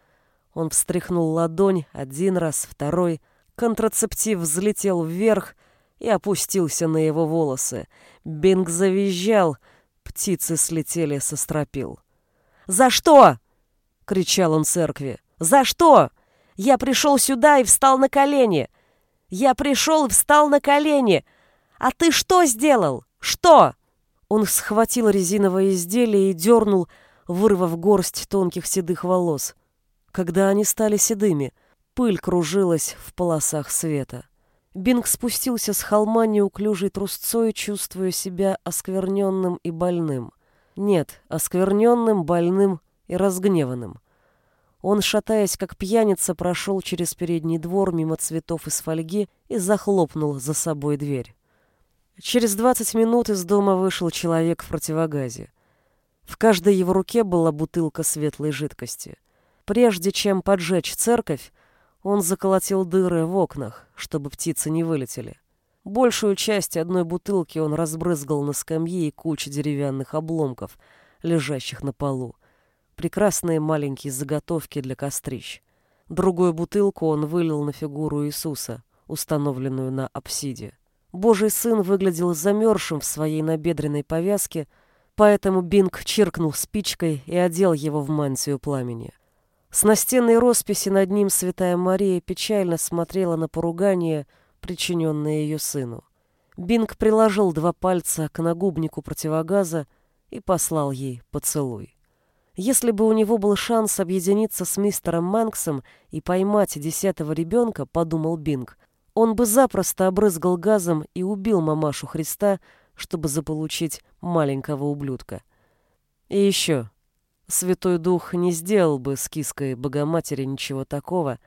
Speaker 1: Он встряхнул ладонь один раз, второй. Контрацептив взлетел вверх и опустился на его волосы. Бинг завизжал, птицы слетели со стропил. «За что?» — кричал он церкви. «За что?» Я пришел сюда и встал на колени. Я пришел и встал на колени. А ты что сделал? Что?» Он схватил резиновое изделие и дернул, вырвав горсть тонких седых волос. Когда они стали седыми, пыль кружилась в полосах света. Бинг спустился с холма неуклюжей трусцой, чувствуя себя оскверненным и больным. Нет, оскверненным, больным и разгневанным. Он, шатаясь как пьяница, прошел через передний двор мимо цветов из фольги и захлопнул за собой дверь. Через двадцать минут из дома вышел человек в противогазе. В каждой его руке была бутылка светлой жидкости. Прежде чем поджечь церковь, он заколотил дыры в окнах, чтобы птицы не вылетели. Большую часть одной бутылки он разбрызгал на скамьи и куче деревянных обломков, лежащих на полу прекрасные маленькие заготовки для кострищ. Другую бутылку он вылил на фигуру Иисуса, установленную на апсиде. Божий сын выглядел замерзшим в своей набедренной повязке, поэтому Бинг чиркнул спичкой и одел его в мантию пламени. С настенной росписи над ним святая Мария печально смотрела на поругание, причиненное ее сыну. Бинг приложил два пальца к нагубнику противогаза и послал ей поцелуй. Если бы у него был шанс объединиться с мистером Мэнксом и поймать десятого ребенка, подумал Бинг, он бы запросто обрызгал газом и убил мамашу Христа, чтобы заполучить маленького ублюдка. И еще, Святой Дух не сделал бы с киской Богоматери ничего такого,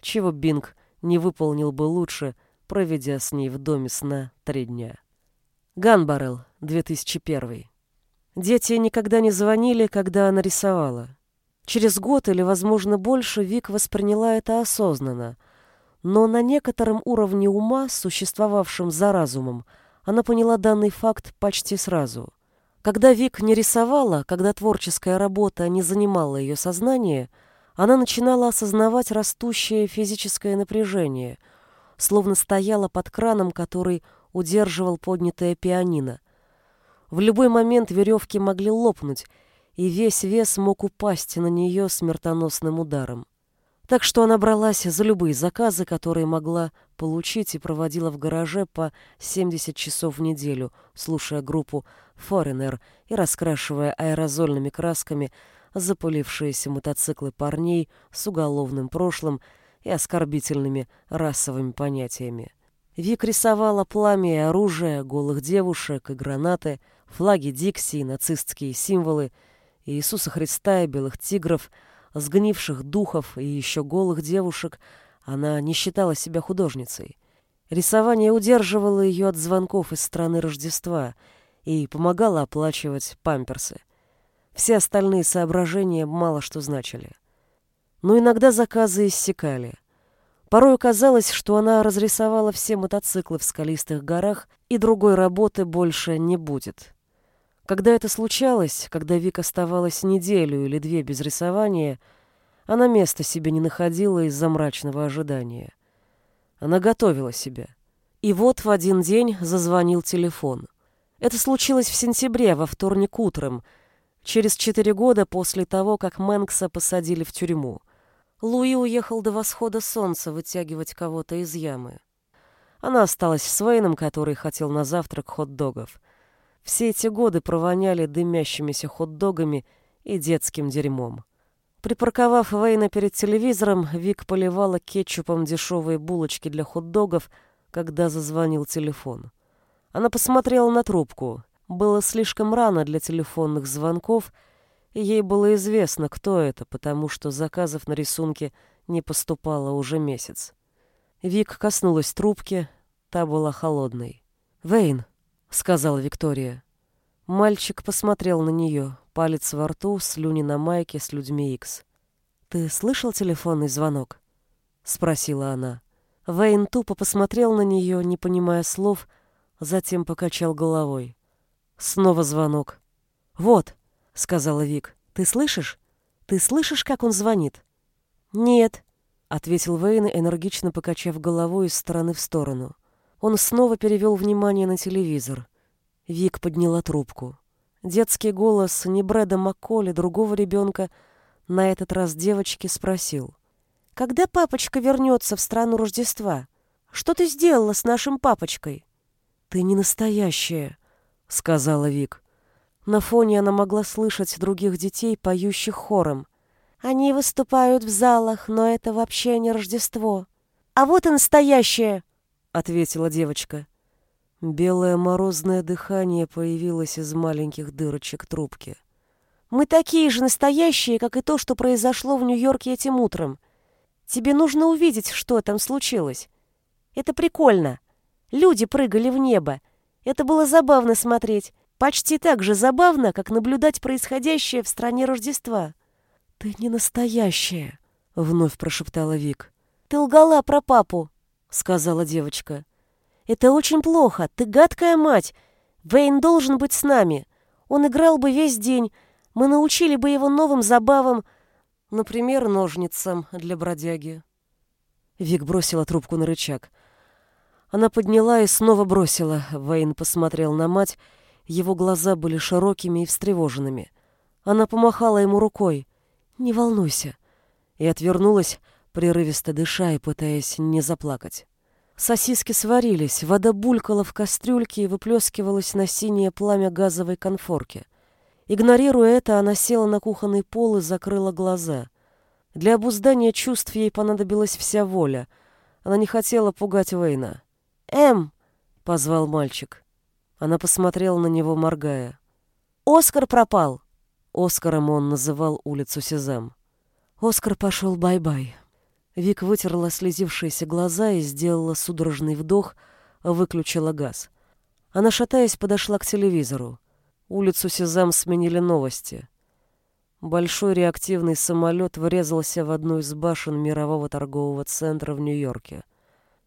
Speaker 1: чего Бинг не выполнил бы лучше, проведя с ней в доме сна три дня. Ганбарел, 2001. Дети никогда не звонили, когда она рисовала. Через год или, возможно, больше Вик восприняла это осознанно, но на некотором уровне ума, существовавшем за разумом, она поняла данный факт почти сразу. Когда Вик не рисовала, когда творческая работа не занимала ее сознание, она начинала осознавать растущее физическое напряжение, словно стояла под краном, который удерживал поднятое пианино. В любой момент веревки могли лопнуть, и весь вес мог упасть на нее смертоносным ударом. Так что она бралась за любые заказы, которые могла получить, и проводила в гараже по 70 часов в неделю, слушая группу Foreigner и раскрашивая аэрозольными красками запылившиеся мотоциклы парней с уголовным прошлым и оскорбительными расовыми понятиями. Вик рисовала пламя и оружие, голых девушек и гранаты, флаги Дикси, нацистские символы, Иисуса Христа и белых тигров, сгнивших духов и еще голых девушек, она не считала себя художницей. Рисование удерживало ее от звонков из страны Рождества и помогало оплачивать памперсы. Все остальные соображения мало что значили. Но иногда заказы иссякали. Порой казалось, что она разрисовала все мотоциклы в скалистых горах, и другой работы больше не будет. Когда это случалось, когда Вик оставалась неделю или две без рисования, она места себе не находила из-за мрачного ожидания. Она готовила себя. И вот в один день зазвонил телефон. Это случилось в сентябре, во вторник утром, через четыре года после того, как Мэнкса посадили в тюрьму. Луи уехал до восхода солнца вытягивать кого-то из ямы. Она осталась с Вейном, который хотел на завтрак хот-догов. Все эти годы провоняли дымящимися хот-догами и детским дерьмом. Припарковав Вейна перед телевизором, Вик поливала кетчупом дешевые булочки для хот-догов, когда зазвонил телефон. Она посмотрела на трубку. Было слишком рано для телефонных звонков — Ей было известно, кто это, потому что заказов на рисунке не поступало уже месяц. Вик коснулась трубки, та была холодной. «Вейн», — сказала Виктория. Мальчик посмотрел на нее, палец во рту, слюни на майке с людьми Икс. «Ты слышал телефонный звонок?» — спросила она. Вейн тупо посмотрел на нее, не понимая слов, затем покачал головой. Снова звонок. «Вот», — сказала Вик. «Ты слышишь? Ты слышишь, как он звонит?» «Нет», — ответил Вейн, энергично покачав головой из стороны в сторону. Он снова перевел внимание на телевизор. Вик подняла трубку. Детский голос не Брэда Макколи, другого ребенка, на этот раз девочки спросил. «Когда папочка вернется в страну Рождества? Что ты сделала с нашим папочкой?» «Ты не настоящая», — сказала Вик. На фоне она могла слышать других детей, поющих хором. «Они выступают в залах, но это вообще не Рождество». «А вот и настоящее!» — ответила девочка. Белое морозное дыхание появилось из маленьких дырочек трубки. «Мы такие же настоящие, как и то, что произошло в Нью-Йорке этим утром. Тебе нужно увидеть, что там случилось. Это прикольно. Люди прыгали в небо. Это было забавно смотреть. Почти так же забавно, как наблюдать происходящее в стране Рождества. «Ты не настоящая», — вновь прошептала Вик. «Ты лгала про папу», — сказала девочка. «Это очень плохо. Ты гадкая мать. Вейн должен быть с нами. Он играл бы весь день. Мы научили бы его новым забавам, например, ножницам для бродяги». Вик бросила трубку на рычаг. Она подняла и снова бросила. Вейн посмотрел на мать, его глаза были широкими и встревоженными. Она помахала ему рукой. «Не волнуйся». И отвернулась, прерывисто дыша и пытаясь не заплакать. Сосиски сварились, вода булькала в кастрюльке и выплескивалась на синее пламя газовой конфорки. Игнорируя это, она села на кухонный пол и закрыла глаза. Для обуздания чувств ей понадобилась вся воля. Она не хотела пугать Вейна. «Эм!» — позвал мальчик. Она посмотрела на него, моргая. «Оскар пропал!» Оскаром он называл улицу Сезам. «Оскар пошел бай-бай», Вик вытерла слезившиеся глаза и сделала судорожный вдох, выключила газ. Она, шатаясь, подошла к телевизору. Улицу Сезам сменили новости. Большой реактивный самолет врезался в одну из башен мирового торгового центра в Нью-Йорке.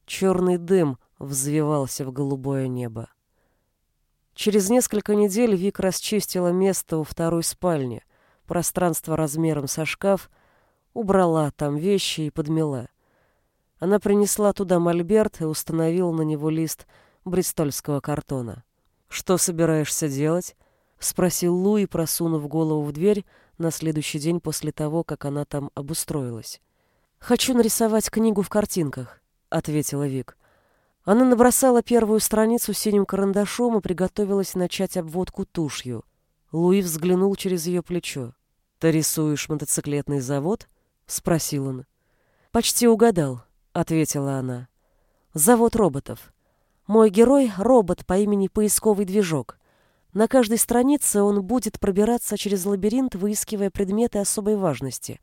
Speaker 1: Черный дым взвивался в голубое небо. Через несколько недель Вик расчистила место у второй спальни, пространство размером со шкаф, убрала там вещи и подмела. Она принесла туда мольберт и установила на него лист бристольского картона. «Что собираешься делать?» — спросил Луи, просунув голову в дверь на следующий день после того, как она там обустроилась. «Хочу нарисовать книгу в картинках», — ответила Вик. Она набросала первую страницу синим карандашом и приготовилась начать обводку тушью. Луи взглянул через ее плечо. «Ты рисуешь мотоциклетный завод?» — спросил он. «Почти угадал», — ответила она. «Завод роботов. Мой герой — робот по имени Поисковый движок. На каждой странице он будет пробираться через лабиринт, выискивая предметы особой важности.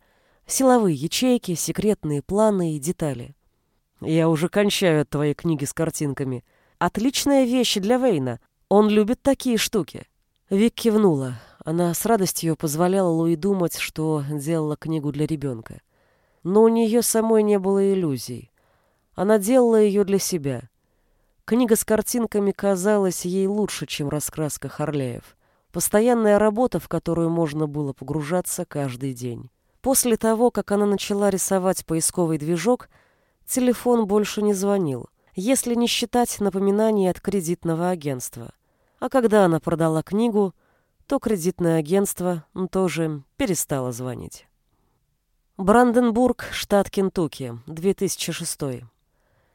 Speaker 1: Силовые ячейки, секретные планы и детали. Я уже кончаю от твоей книги с картинками. Отличная вещь для Вейна. Он любит такие штуки. Вик кивнула. Она с радостью позволяла Луи думать, что делала книгу для ребенка. Но у нее самой не было иллюзий. Она делала ее для себя. Книга с картинками казалась ей лучше, чем раскраска Харлеев. Постоянная работа, в которую можно было погружаться каждый день. После того, как она начала рисовать поисковый движок, телефон больше не звонил, если не считать напоминаний от кредитного агентства. А когда она продала книгу, то кредитное агентство тоже перестало звонить. Бранденбург, штат Кентукки, 2006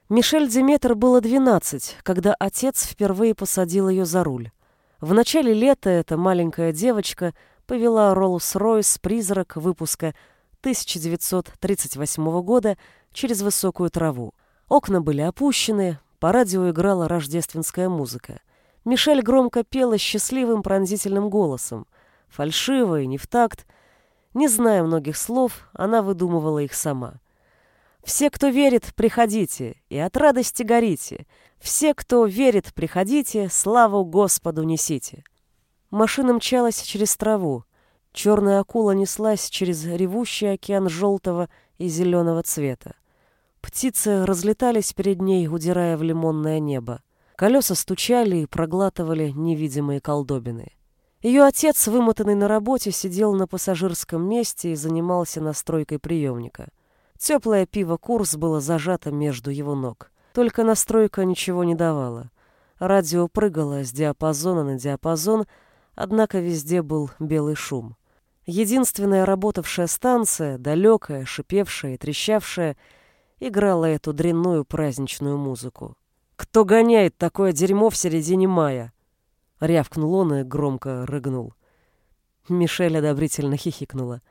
Speaker 1: Мишель Диметр было 12, когда отец впервые посадил ее за руль. В начале лета эта маленькая девочка повела Роллс-Ройс «Призрак» выпуска 1938 года через высокую траву. Окна были опущены, по радио играла рождественская музыка. Мишель громко пела счастливым пронзительным голосом. Фальшиво и не в такт. Не зная многих слов, она выдумывала их сама. Все, кто верит, приходите, и от радости горите. Все, кто верит, приходите, славу Господу несите. Машина мчалась через траву. Черная акула неслась через ревущий океан желтого и зеленого цвета. Птицы разлетались перед ней, удирая в лимонное небо. Колеса стучали и проглатывали невидимые колдобины. Ее отец, вымотанный на работе, сидел на пассажирском месте и занимался настройкой приемника. Теплое пиво «Курс» было зажато между его ног. Только настройка ничего не давала. Радио прыгало с диапазона на диапазон, однако везде был белый шум. Единственная работавшая станция, далекая, шипевшая и трещавшая, играла эту дрянную праздничную музыку. «Кто гоняет такое дерьмо в середине мая?» Рявкнул он и громко рыгнул. Мишель одобрительно хихикнула.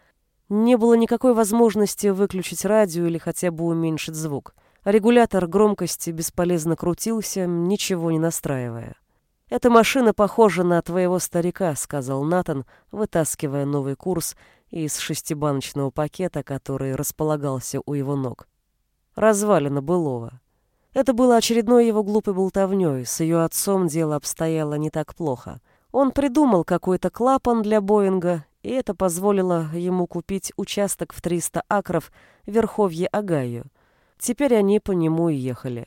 Speaker 1: Не было никакой возможности выключить радио или хотя бы уменьшить звук. Регулятор громкости бесполезно крутился, ничего не настраивая. «Эта машина похожа на твоего старика», — сказал Натан, вытаскивая новый курс из шестибаночного пакета, который располагался у его ног. Развалина былого. Это было очередной его глупой болтовней. С ее отцом дело обстояло не так плохо. Он придумал какой-то клапан для Боинга и это позволило ему купить участок в 300 акров в Верховье Агаю. Теперь они по нему и ехали.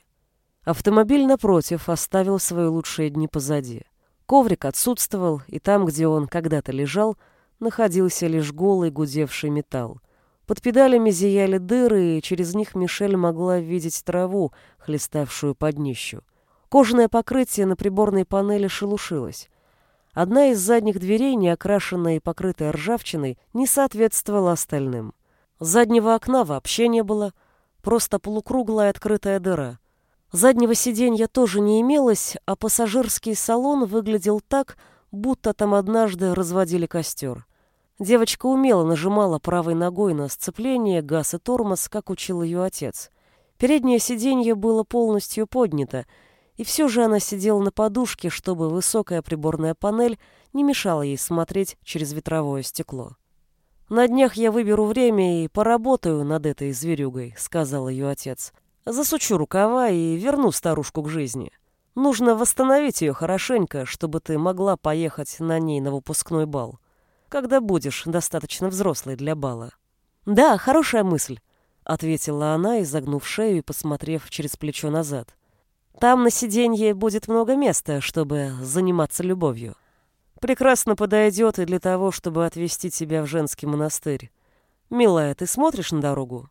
Speaker 1: Автомобиль, напротив, оставил свои лучшие дни позади. Коврик отсутствовал, и там, где он когда-то лежал, находился лишь голый гудевший металл. Под педалями зияли дыры, и через них Мишель могла видеть траву, хлеставшую под днищу. Кожаное покрытие на приборной панели шелушилось. Одна из задних дверей, не окрашенная и покрытая ржавчиной, не соответствовала остальным. Заднего окна вообще не было, просто полукруглая открытая дыра. Заднего сиденья тоже не имелось, а пассажирский салон выглядел так, будто там однажды разводили костер. Девочка умело нажимала правой ногой на сцепление, газ и тормоз, как учил ее отец. Переднее сиденье было полностью поднято, и все же она сидела на подушке, чтобы высокая приборная панель не мешала ей смотреть через ветровое стекло. «На днях я выберу время и поработаю над этой зверюгой», — сказал ее отец. «Засучу рукава и верну старушку к жизни. Нужно восстановить ее хорошенько, чтобы ты могла поехать на ней на выпускной бал, когда будешь достаточно взрослой для бала». «Да, хорошая мысль», — ответила она, изогнув шею и посмотрев через плечо назад. «Там на сиденье будет много места, чтобы заниматься любовью. Прекрасно подойдет и для того, чтобы отвезти тебя в женский монастырь. Милая, ты смотришь на дорогу?»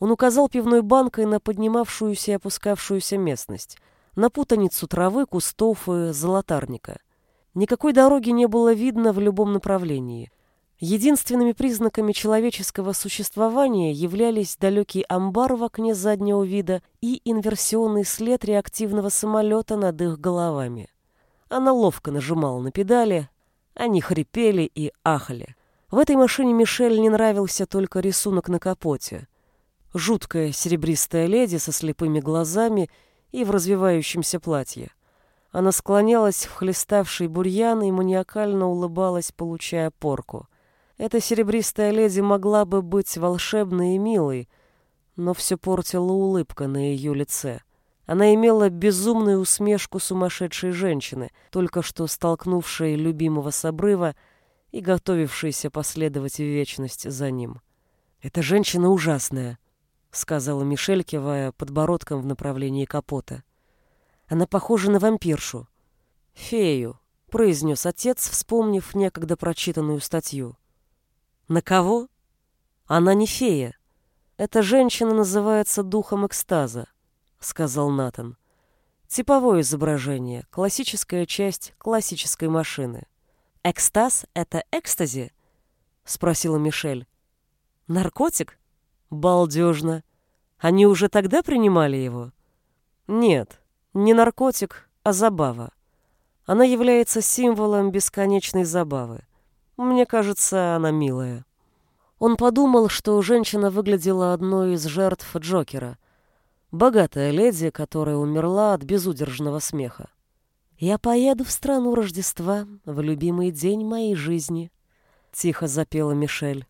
Speaker 1: Он указал пивной банкой на поднимавшуюся и опускавшуюся местность, на путаницу травы, кустов и золотарника. Никакой дороги не было видно в любом направлении — Единственными признаками человеческого существования являлись далекий амбар в окне заднего вида и инверсионный след реактивного самолета над их головами. Она ловко нажимала на педали, они хрипели и ахали. В этой машине Мишель не нравился только рисунок на капоте. Жуткая серебристая леди со слепыми глазами и в развивающемся платье. Она склонялась в хлеставший бурьян и маниакально улыбалась, получая порку — эта серебристая леди могла бы быть волшебной и милой, но все портила улыбка на ее лице. Она имела безумную усмешку сумасшедшей женщины, только что столкнувшей любимого с обрыва и готовившейся последовать в вечность за ним. «Эта женщина ужасная», — сказала Мишель, кивая подбородком в направлении капота. «Она похожа на вампиршу». «Фею», — произнес отец, вспомнив некогда прочитанную статью. На кого? Она не фея. Эта женщина называется духом экстаза, сказал Натан. Типовое изображение, классическая часть классической машины. Экстаз — это экстази? Спросила Мишель. Наркотик? Балдежно. Они уже тогда принимали его? Нет, не наркотик, а забава. Она является символом бесконечной забавы. Мне кажется, она милая. Он подумал, что женщина выглядела одной из жертв Джокера. Богатая леди, которая умерла от безудержного смеха. «Я поеду в страну Рождества, в любимый день моей жизни», — тихо запела Мишель.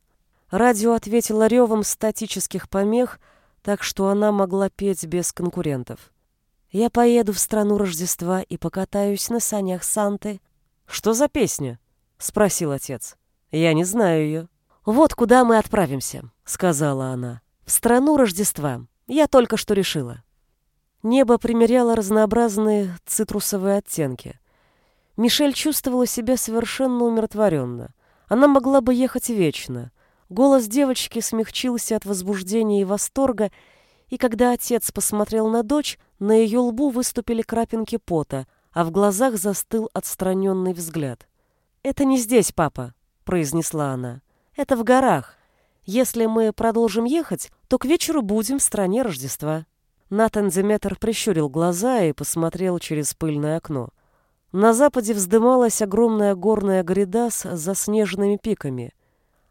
Speaker 1: Радио ответило ревом статических помех, так что она могла петь без конкурентов. «Я поеду в страну Рождества и покатаюсь на санях Санты». «Что за песня?» — спросил отец. «Я не знаю ее». «Вот куда мы отправимся», — сказала она. «В страну Рождества. Я только что решила». Небо примеряло разнообразные цитрусовые оттенки. Мишель чувствовала себя совершенно умиротворенно. Она могла бы ехать вечно. Голос девочки смягчился от возбуждения и восторга, и когда отец посмотрел на дочь, на ее лбу выступили крапинки пота, а в глазах застыл отстраненный взгляд. «Это не здесь, папа», — произнесла она. «Это в горах. Если мы продолжим ехать, то к вечеру будем в стране Рождества». Натан Деметр прищурил глаза и посмотрел через пыльное окно. На западе вздымалась огромная горная гряда с заснеженными пиками.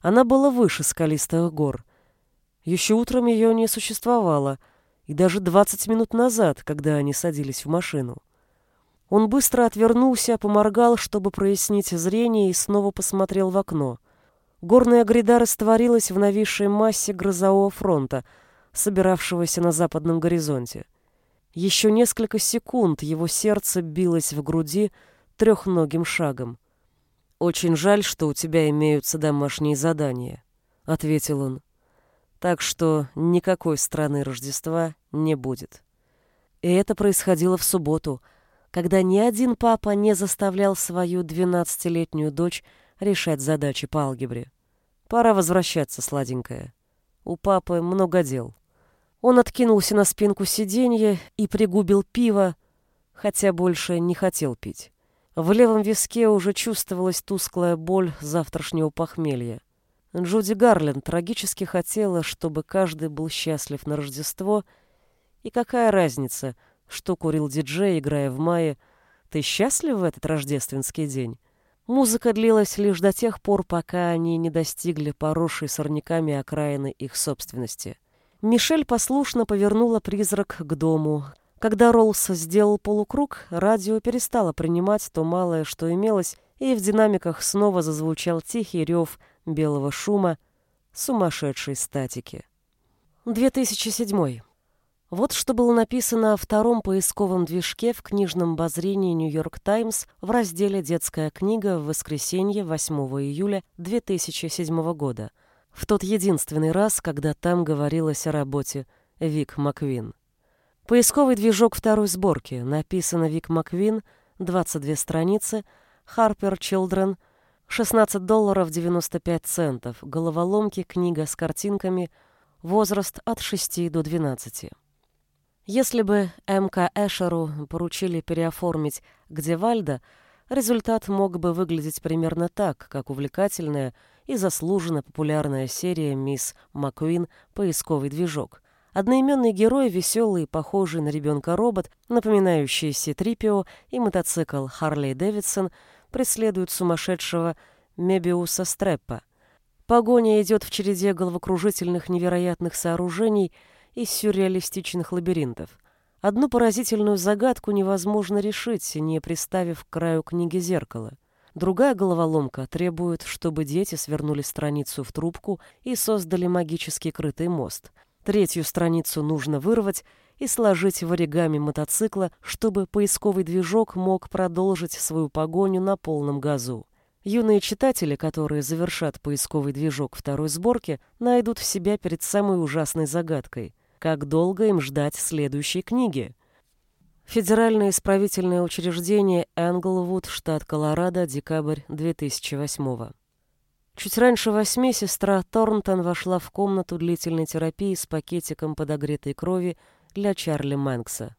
Speaker 1: Она была выше скалистых гор. Еще утром ее не существовало, и даже двадцать минут назад, когда они садились в машину. Он быстро отвернулся, поморгал, чтобы прояснить зрение, и снова посмотрел в окно. Горная гряда растворилась в нависшей массе грозового фронта, собиравшегося на западном горизонте. Еще несколько секунд его сердце билось в груди трехногим шагом. «Очень жаль, что у тебя имеются домашние задания», — ответил он. «Так что никакой страны Рождества не будет». И это происходило в субботу — когда ни один папа не заставлял свою двенадцатилетнюю дочь решать задачи по алгебре. Пора возвращаться, сладенькая. У папы много дел. Он откинулся на спинку сиденья и пригубил пиво, хотя больше не хотел пить. В левом виске уже чувствовалась тусклая боль завтрашнего похмелья. Джуди Гарленд трагически хотела, чтобы каждый был счастлив на Рождество, и какая разница — что курил диджей, играя в мае? Ты счастлив в этот рождественский день? Музыка длилась лишь до тех пор, пока они не достигли поросшей сорняками окраины их собственности. Мишель послушно повернула призрак к дому. Когда Роллс сделал полукруг, радио перестало принимать то малое, что имелось, и в динамиках снова зазвучал тихий рев белого шума, сумасшедшей статики. 2007. Вот что было написано о втором поисковом движке в книжном обозрении «Нью-Йорк Таймс» в разделе «Детская книга» в воскресенье 8 июля 2007 года, в тот единственный раз, когда там говорилось о работе Вик Маквин. Поисковый движок второй сборки, написано Вик Маквин, 22 страницы, Harper Children, 16 долларов 95 центов, головоломки, книга с картинками, возраст от 6 до 12. Если бы М.К. Эшеру поручили переоформить «Где Вальда», результат мог бы выглядеть примерно так, как увлекательная и заслуженно популярная серия «Мисс Маккуин. Поисковый движок». Одноименный герой, веселый, похожий на ребенка робот, напоминающий Си-Трипио и мотоцикл Харли Дэвидсон, преследуют сумасшедшего Мебиуса Стреппа. Погоня идет в череде головокружительных невероятных сооружений – из сюрреалистичных лабиринтов. Одну поразительную загадку невозможно решить, не приставив к краю книги зеркало. Другая головоломка требует, чтобы дети свернули страницу в трубку и создали магически крытый мост. Третью страницу нужно вырвать и сложить в оригами мотоцикла, чтобы поисковый движок мог продолжить свою погоню на полном газу. Юные читатели, которые завершат поисковый движок второй сборки, найдут себя перед самой ужасной загадкой. Как долго им ждать следующей книги? Федеральное исправительное учреждение Энглвуд, штат Колорадо, декабрь 2008 Чуть раньше восьми сестра Торнтон вошла в комнату длительной терапии с пакетиком подогретой крови для Чарли Мэнкса.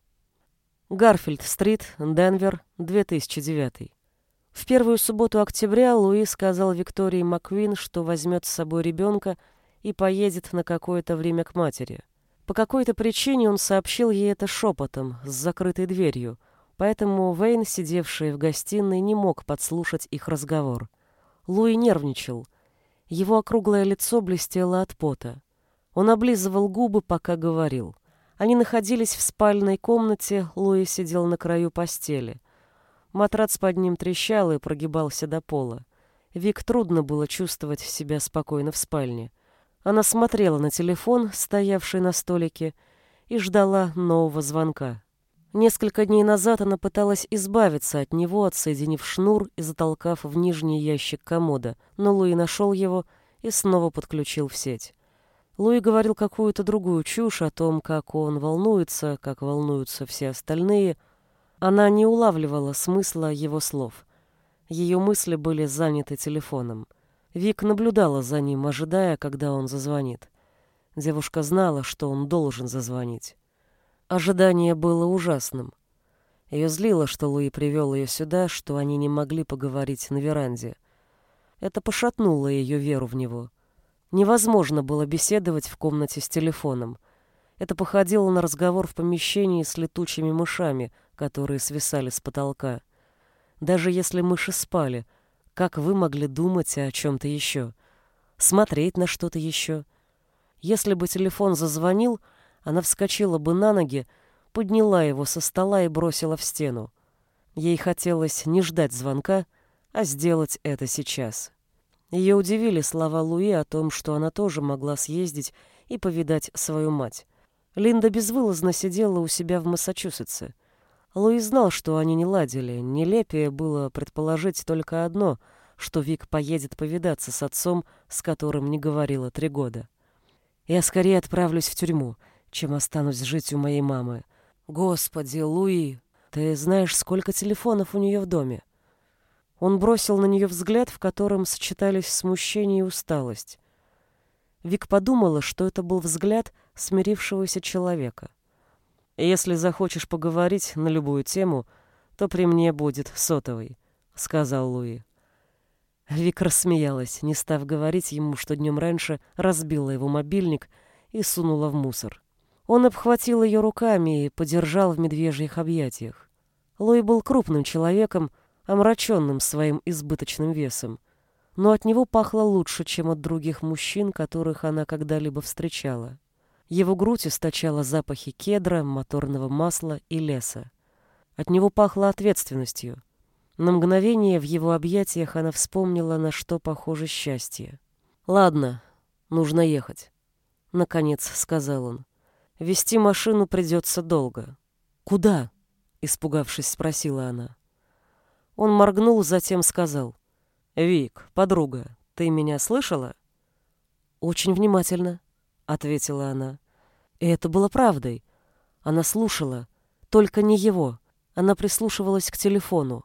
Speaker 1: Гарфилд-стрит, Денвер, 2009. В первую субботу октября Луи сказал Виктории Маквин, что возьмет с собой ребенка и поедет на какое-то время к матери. По какой-то причине он сообщил ей это шепотом, с закрытой дверью, поэтому Вейн, сидевший в гостиной, не мог подслушать их разговор. Луи нервничал. Его округлое лицо блестело от пота. Он облизывал губы, пока говорил. Они находились в спальной комнате, Луи сидел на краю постели. Матрац под ним трещал и прогибался до пола. Вик трудно было чувствовать себя спокойно в спальне. Она смотрела на телефон, стоявший на столике, и ждала нового звонка. Несколько дней назад она пыталась избавиться от него, отсоединив шнур и затолкав в нижний ящик комода, но Луи нашел его и снова подключил в сеть. Луи говорил какую-то другую чушь о том, как он волнуется, как волнуются все остальные. Она не улавливала смысла его слов. Ее мысли были заняты телефоном. Вик наблюдала за ним, ожидая, когда он зазвонит. Девушка знала, что он должен зазвонить. Ожидание было ужасным. Ее злило, что Луи привел ее сюда, что они не могли поговорить на веранде. Это пошатнуло ее веру в него. Невозможно было беседовать в комнате с телефоном. Это походило на разговор в помещении с летучими мышами, которые свисали с потолка. Даже если мыши спали — как вы могли думать о чем-то еще? Смотреть на что-то еще? Если бы телефон зазвонил, она вскочила бы на ноги, подняла его со стола и бросила в стену. Ей хотелось не ждать звонка, а сделать это сейчас. Ее удивили слова Луи о том, что она тоже могла съездить и повидать свою мать. Линда безвылазно сидела у себя в Массачусетсе. Луи знал, что они не ладили. Нелепее было предположить только одно, что Вик поедет повидаться с отцом, с которым не говорила три года. «Я скорее отправлюсь в тюрьму, чем останусь жить у моей мамы. Господи, Луи, ты знаешь, сколько телефонов у нее в доме?» Он бросил на нее взгляд, в котором сочетались смущение и усталость. Вик подумала, что это был взгляд смирившегося человека. «Если захочешь поговорить на любую тему, то при мне будет сотовый», — сказал Луи. Вик рассмеялась, не став говорить ему, что днем раньше разбила его мобильник и сунула в мусор. Он обхватил ее руками и подержал в медвежьих объятиях. Луи был крупным человеком, омраченным своим избыточным весом, но от него пахло лучше, чем от других мужчин, которых она когда-либо встречала. Его грудь источала запахи кедра, моторного масла и леса. От него пахло ответственностью. На мгновение в его объятиях она вспомнила, на что похоже счастье. «Ладно, Нужно ехать. Наконец, сказал он. Вести машину придется долго. Куда? Испугавшись, спросила она. Он моргнул, затем сказал. «Вик, подруга, ты меня слышала?» «Очень внимательно», — ответила она. И это было правдой. Она слушала, только не его. Она прислушивалась к телефону.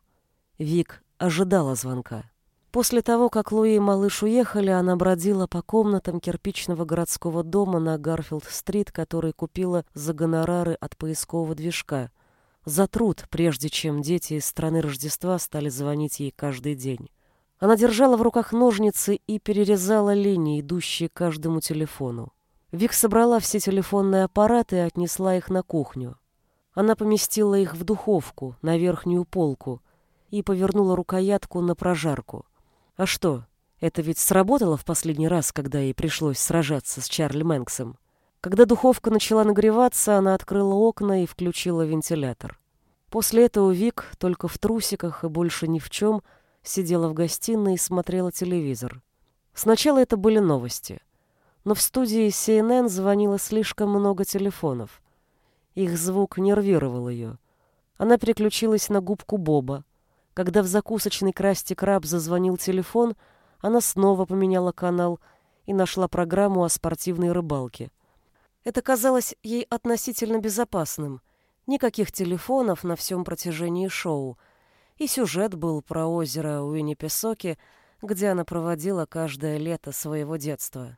Speaker 1: Вик ожидала звонка. После того, как Луи и малыш уехали, она бродила по комнатам кирпичного городского дома на Гарфилд-стрит, который купила за гонорары от поискового движка. За труд, прежде чем дети из страны Рождества стали звонить ей каждый день. Она держала в руках ножницы и перерезала линии, идущие каждому телефону. Вик собрала все телефонные аппараты и отнесла их на кухню. Она поместила их в духовку, на верхнюю полку, и повернула рукоятку на прожарку. А что, это ведь сработало в последний раз, когда ей пришлось сражаться с Чарли Мэнксом. Когда духовка начала нагреваться, она открыла окна и включила вентилятор. После этого Вик, только в трусиках и больше ни в чем, сидела в гостиной и смотрела телевизор. Сначала это были новости. Но в студии CNN звонило слишком много телефонов. Их звук нервировал ее. Она переключилась на губку Боба. Когда в закусочной Красти Краб зазвонил телефон, она снова поменяла канал и нашла программу о спортивной рыбалке. Это казалось ей относительно безопасным. Никаких телефонов на всем протяжении шоу. И сюжет был про озеро Уинни-Песоки, где она проводила каждое лето своего детства.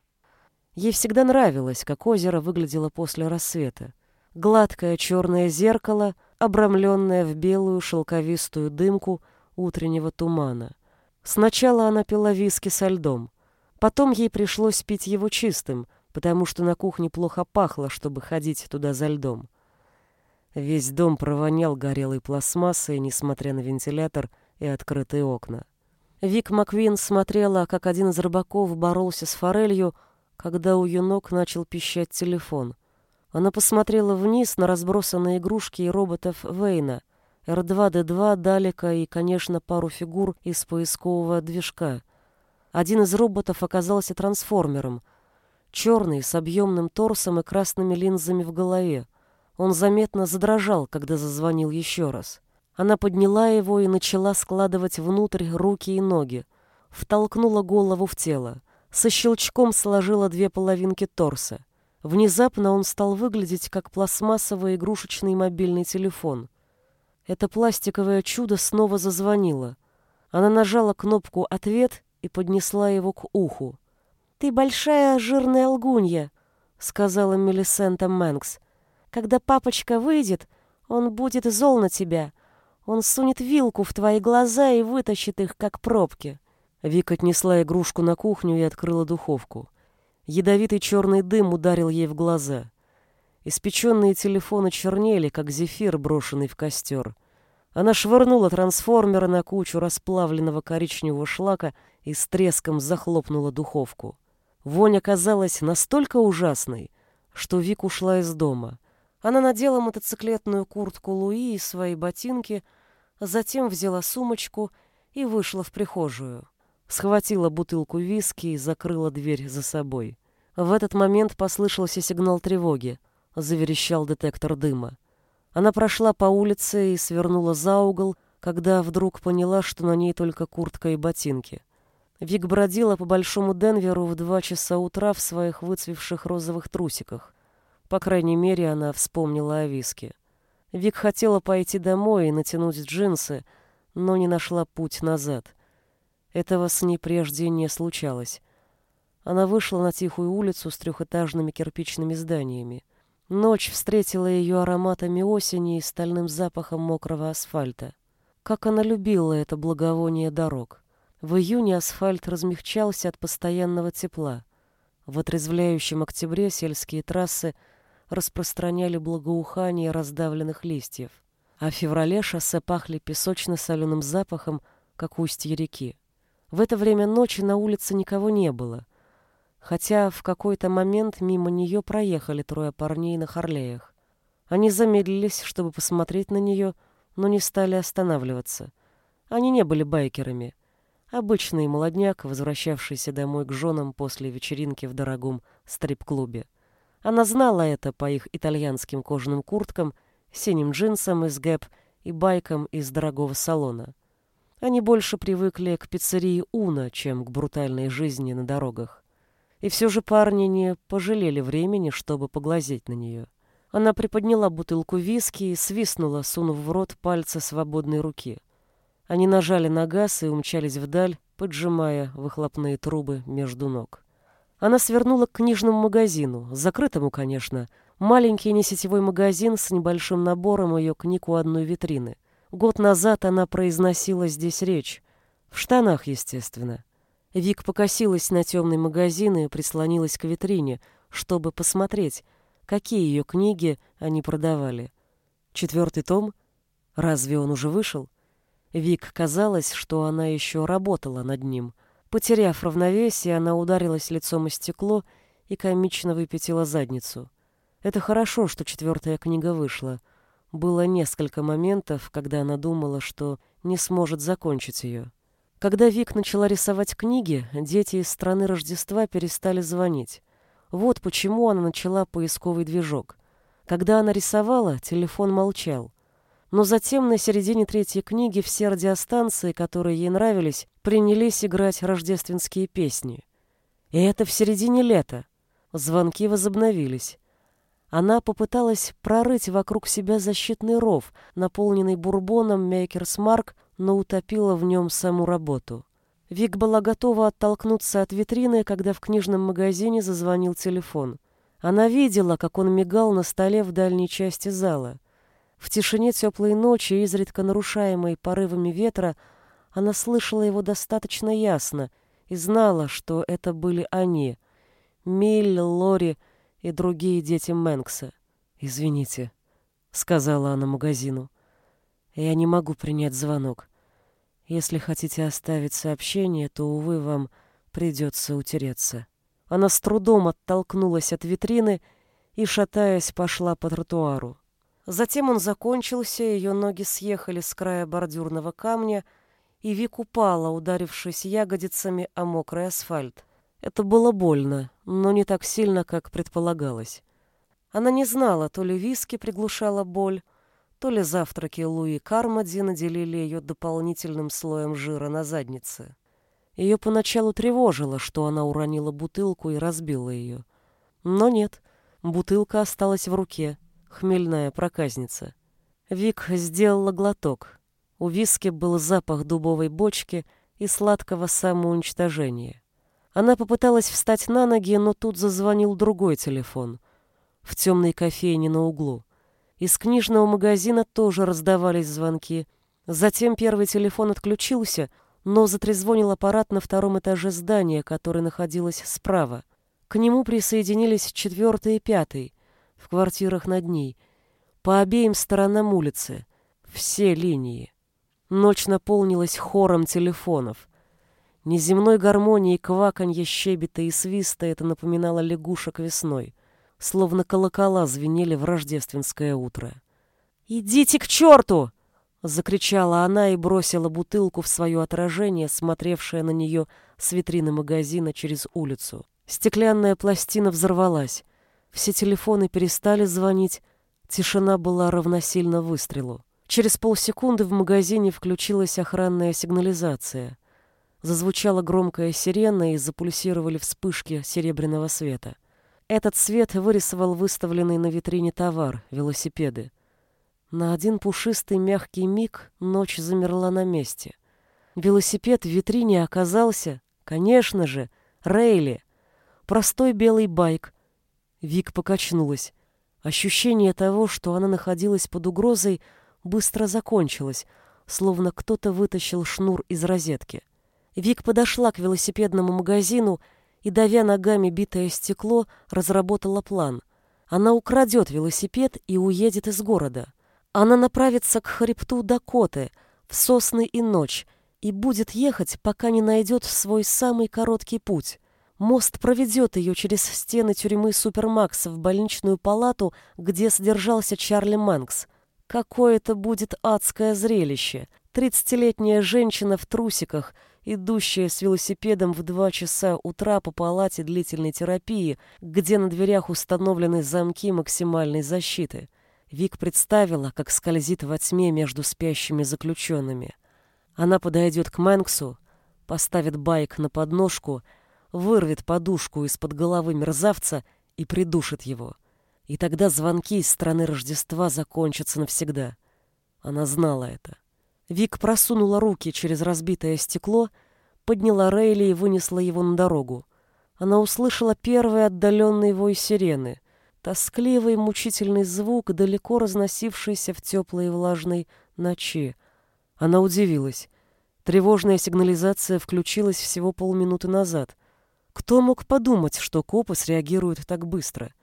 Speaker 1: Ей всегда нравилось, как озеро выглядело после рассвета гладкое черное зеркало, обрамленное в белую шелковистую дымку утреннего тумана. Сначала она пила виски со льдом. Потом ей пришлось пить его чистым, потому что на кухне плохо пахло, чтобы ходить туда за льдом. Весь дом провонял горелой пластмассой, несмотря на вентилятор и открытые окна. Вик Маквин смотрела, как один из рыбаков боролся с форелью, когда у ее ног начал пищать телефон — она посмотрела вниз на разбросанные игрушки и роботов Вейна, Р2-Д2, Далека и, конечно, пару фигур из поискового движка. Один из роботов оказался трансформером. Черный, с объемным торсом и красными линзами в голове. Он заметно задрожал, когда зазвонил еще раз. Она подняла его и начала складывать внутрь руки и ноги. Втолкнула голову в тело. Со щелчком сложила две половинки торса. Внезапно он стал выглядеть как пластмассовый игрушечный мобильный телефон. Это пластиковое чудо снова зазвонило. Она нажала кнопку «Ответ» и поднесла его к уху. «Ты большая жирная лгунья», — сказала Мелисента Мэнкс. «Когда папочка выйдет, он будет зол на тебя. Он сунет вилку в твои глаза и вытащит их, как пробки». Вика отнесла игрушку на кухню и открыла духовку. Ядовитый черный дым ударил ей в глаза. Испеченные телефоны чернели, как зефир, брошенный в костер. Она швырнула трансформера на кучу расплавленного коричневого шлака и с треском захлопнула духовку. Вонь оказалась настолько ужасной, что Вик ушла из дома. Она надела мотоциклетную куртку Луи и свои ботинки, затем взяла сумочку и вышла в прихожую схватила бутылку виски и закрыла дверь за собой. В этот момент послышался сигнал тревоги. Заверещал детектор дыма. Она прошла по улице и свернула за угол, когда вдруг поняла, что на ней только куртка и ботинки. Вик бродила по Большому Денверу в два часа утра в своих выцвевших розовых трусиках. По крайней мере, она вспомнила о виске. Вик хотела пойти домой и натянуть джинсы, но не нашла путь назад. Этого с ней прежде не случалось. Она вышла на тихую улицу с трехэтажными кирпичными зданиями. Ночь встретила ее ароматами осени и стальным запахом мокрого асфальта. Как она любила это благовоние дорог. В июне асфальт размягчался от постоянного тепла. В отрезвляющем октябре сельские трассы распространяли благоухание раздавленных листьев, а в феврале шоссе пахли песочно-соленым запахом, как устье реки. В это время ночи на улице никого не было, хотя в какой-то момент мимо нее проехали трое парней на Харлеях. Они замедлились, чтобы посмотреть на нее, но не стали останавливаться. Они не были байкерами. Обычный молодняк, возвращавшийся домой к женам после вечеринки в дорогом стрип-клубе. Она знала это по их итальянским кожаным курткам, синим джинсам из Гэп и байкам из дорогого салона. Они больше привыкли к пиццерии Уна, чем к брутальной жизни на дорогах. И все же парни не пожалели времени, чтобы поглазеть на нее. Она приподняла бутылку виски и свистнула, сунув в рот пальцы свободной руки. Они нажали на газ и умчались вдаль, поджимая выхлопные трубы между ног. Она свернула к книжному магазину, закрытому, конечно. Маленький несетевой магазин с небольшим набором ее книг у одной витрины. Год назад она произносила здесь речь. В штанах, естественно. Вик покосилась на темный магазин и прислонилась к витрине, чтобы посмотреть, какие ее книги они продавали. Четвертый том? Разве он уже вышел? Вик казалось, что она еще работала над ним. Потеряв равновесие, она ударилась лицом о стекло и комично выпятила задницу. Это хорошо, что четвертая книга вышла. Было несколько моментов, когда она думала, что не сможет закончить ее. Когда Вик начала рисовать книги, дети из страны Рождества перестали звонить. Вот почему она начала поисковый движок. Когда она рисовала, телефон молчал. Но затем на середине третьей книги все радиостанции, которые ей нравились, принялись играть рождественские песни. И это в середине лета. Звонки возобновились. Она попыталась прорыть вокруг себя защитный ров, наполненный бурбоном Мейкерс Марк, но утопила в нем саму работу. Вик была готова оттолкнуться от витрины, когда в книжном магазине зазвонил телефон. Она видела, как он мигал на столе в дальней части зала. В тишине теплой ночи, изредка нарушаемой порывами ветра, она слышала его достаточно ясно и знала, что это были они — Милли, Лори и другие дети Мэнкса. «Извините», — сказала она магазину. «Я не могу принять звонок. Если хотите оставить сообщение, то, увы, вам придется утереться». Она с трудом оттолкнулась от витрины и, шатаясь, пошла по тротуару. Затем он закончился, ее ноги съехали с края бордюрного камня, и Вик упала, ударившись ягодицами о мокрый асфальт. Это было больно, но не так сильно, как предполагалось. Она не знала, то ли виски приглушала боль, то ли завтраки Луи Кармоди наделили ее дополнительным слоем жира на заднице. Ее поначалу тревожило, что она уронила бутылку и разбила ее. Но нет, бутылка осталась в руке — хмельная проказница. Вик сделала глоток. У виски был запах дубовой бочки и сладкого самоуничтожения. Она попыталась встать на ноги, но тут зазвонил другой телефон. В темной кофейне на углу. Из книжного магазина тоже раздавались звонки. Затем первый телефон отключился, но затрезвонил аппарат на втором этаже здания, который находилось справа. К нему присоединились четвертый и пятый в квартирах над ней, по обеим сторонам улицы, все линии. Ночь наполнилась хором телефонов. Неземной гармонией кваканье, щебета и свиста это напоминало лягушек весной, словно колокола звенели в рождественское утро. «Идите к черту!» — закричала она и бросила бутылку в свое отражение, смотревшее на нее с витрины магазина через улицу. Стеклянная пластина взорвалась. Все телефоны перестали звонить, тишина была равносильна выстрелу. Через полсекунды в магазине включилась охранная сигнализация. Зазвучала громкая сирена и запульсировали вспышки серебряного света. Этот свет вырисовал выставленный на витрине товар — велосипеды. На один пушистый мягкий миг ночь замерла на месте. Велосипед в витрине оказался, конечно же, Рейли. Простой белый байк, Вик покачнулась. Ощущение того, что она находилась под угрозой, быстро закончилось, словно кто-то вытащил шнур из розетки. Вик подошла к велосипедному магазину и, давя ногами битое стекло, разработала план. Она украдет велосипед и уедет из города. Она направится к хребту Дакоты, в сосны и ночь, и будет ехать, пока не найдет свой самый короткий путь. Мост проведет ее через стены тюрьмы Супермакс в больничную палату, где содержался Чарли Мэнкс. Какое это будет адское зрелище! Тридцатилетняя женщина в трусиках идущая с велосипедом в два часа утра по палате длительной терапии, где на дверях установлены замки максимальной защиты. Вик представила, как скользит во тьме между спящими заключенными. Она подойдет к Мэнксу, поставит байк на подножку, вырвет подушку из-под головы мерзавца и придушит его. И тогда звонки из страны Рождества закончатся навсегда. Она знала это. Вик просунула руки через разбитое стекло, подняла Рейли и вынесла его на дорогу. Она услышала первый отдаленный вой сирены, тоскливый мучительный звук, далеко разносившийся в теплой и влажной ночи. Она удивилась. Тревожная сигнализация включилась всего полминуты назад. Кто мог подумать, что копы среагируют так быстро?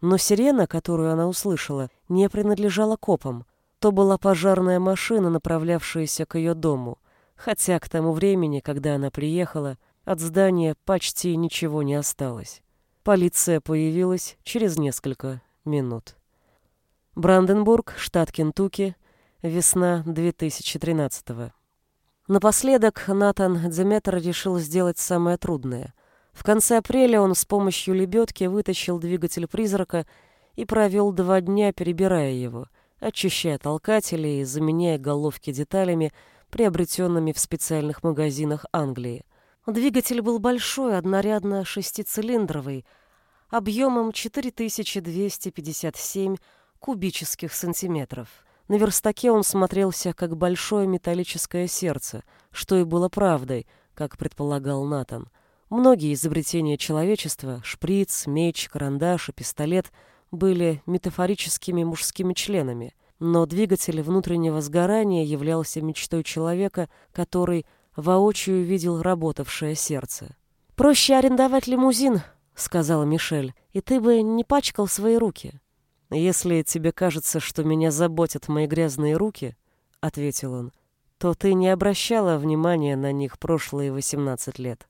Speaker 1: Но сирена, которую она услышала, не принадлежала копам — то была пожарная машина, направлявшаяся к ее дому, хотя к тому времени, когда она приехала, от здания почти ничего не осталось. Полиция появилась через несколько минут. Бранденбург, штат Кентукки, весна 2013 -го. Напоследок Натан Деметр решил сделать самое трудное. В конце апреля он с помощью лебедки вытащил двигатель призрака и провел два дня, перебирая его — очищая толкатели и заменяя головки деталями, приобретенными в специальных магазинах Англии. Двигатель был большой, однорядно шестицилиндровый, объемом 4257 кубических сантиметров. На верстаке он смотрелся как большое металлическое сердце, что и было правдой, как предполагал Натан. Многие изобретения человечества — шприц, меч, карандаш и пистолет — были метафорическими мужскими членами, но двигатель внутреннего сгорания являлся мечтой человека, который воочию видел работавшее сердце. «Проще арендовать лимузин», — сказала Мишель, — «и ты бы не пачкал свои руки». «Если тебе кажется, что меня заботят мои грязные руки», — ответил он, — «то ты не обращала внимания на них прошлые восемнадцать лет».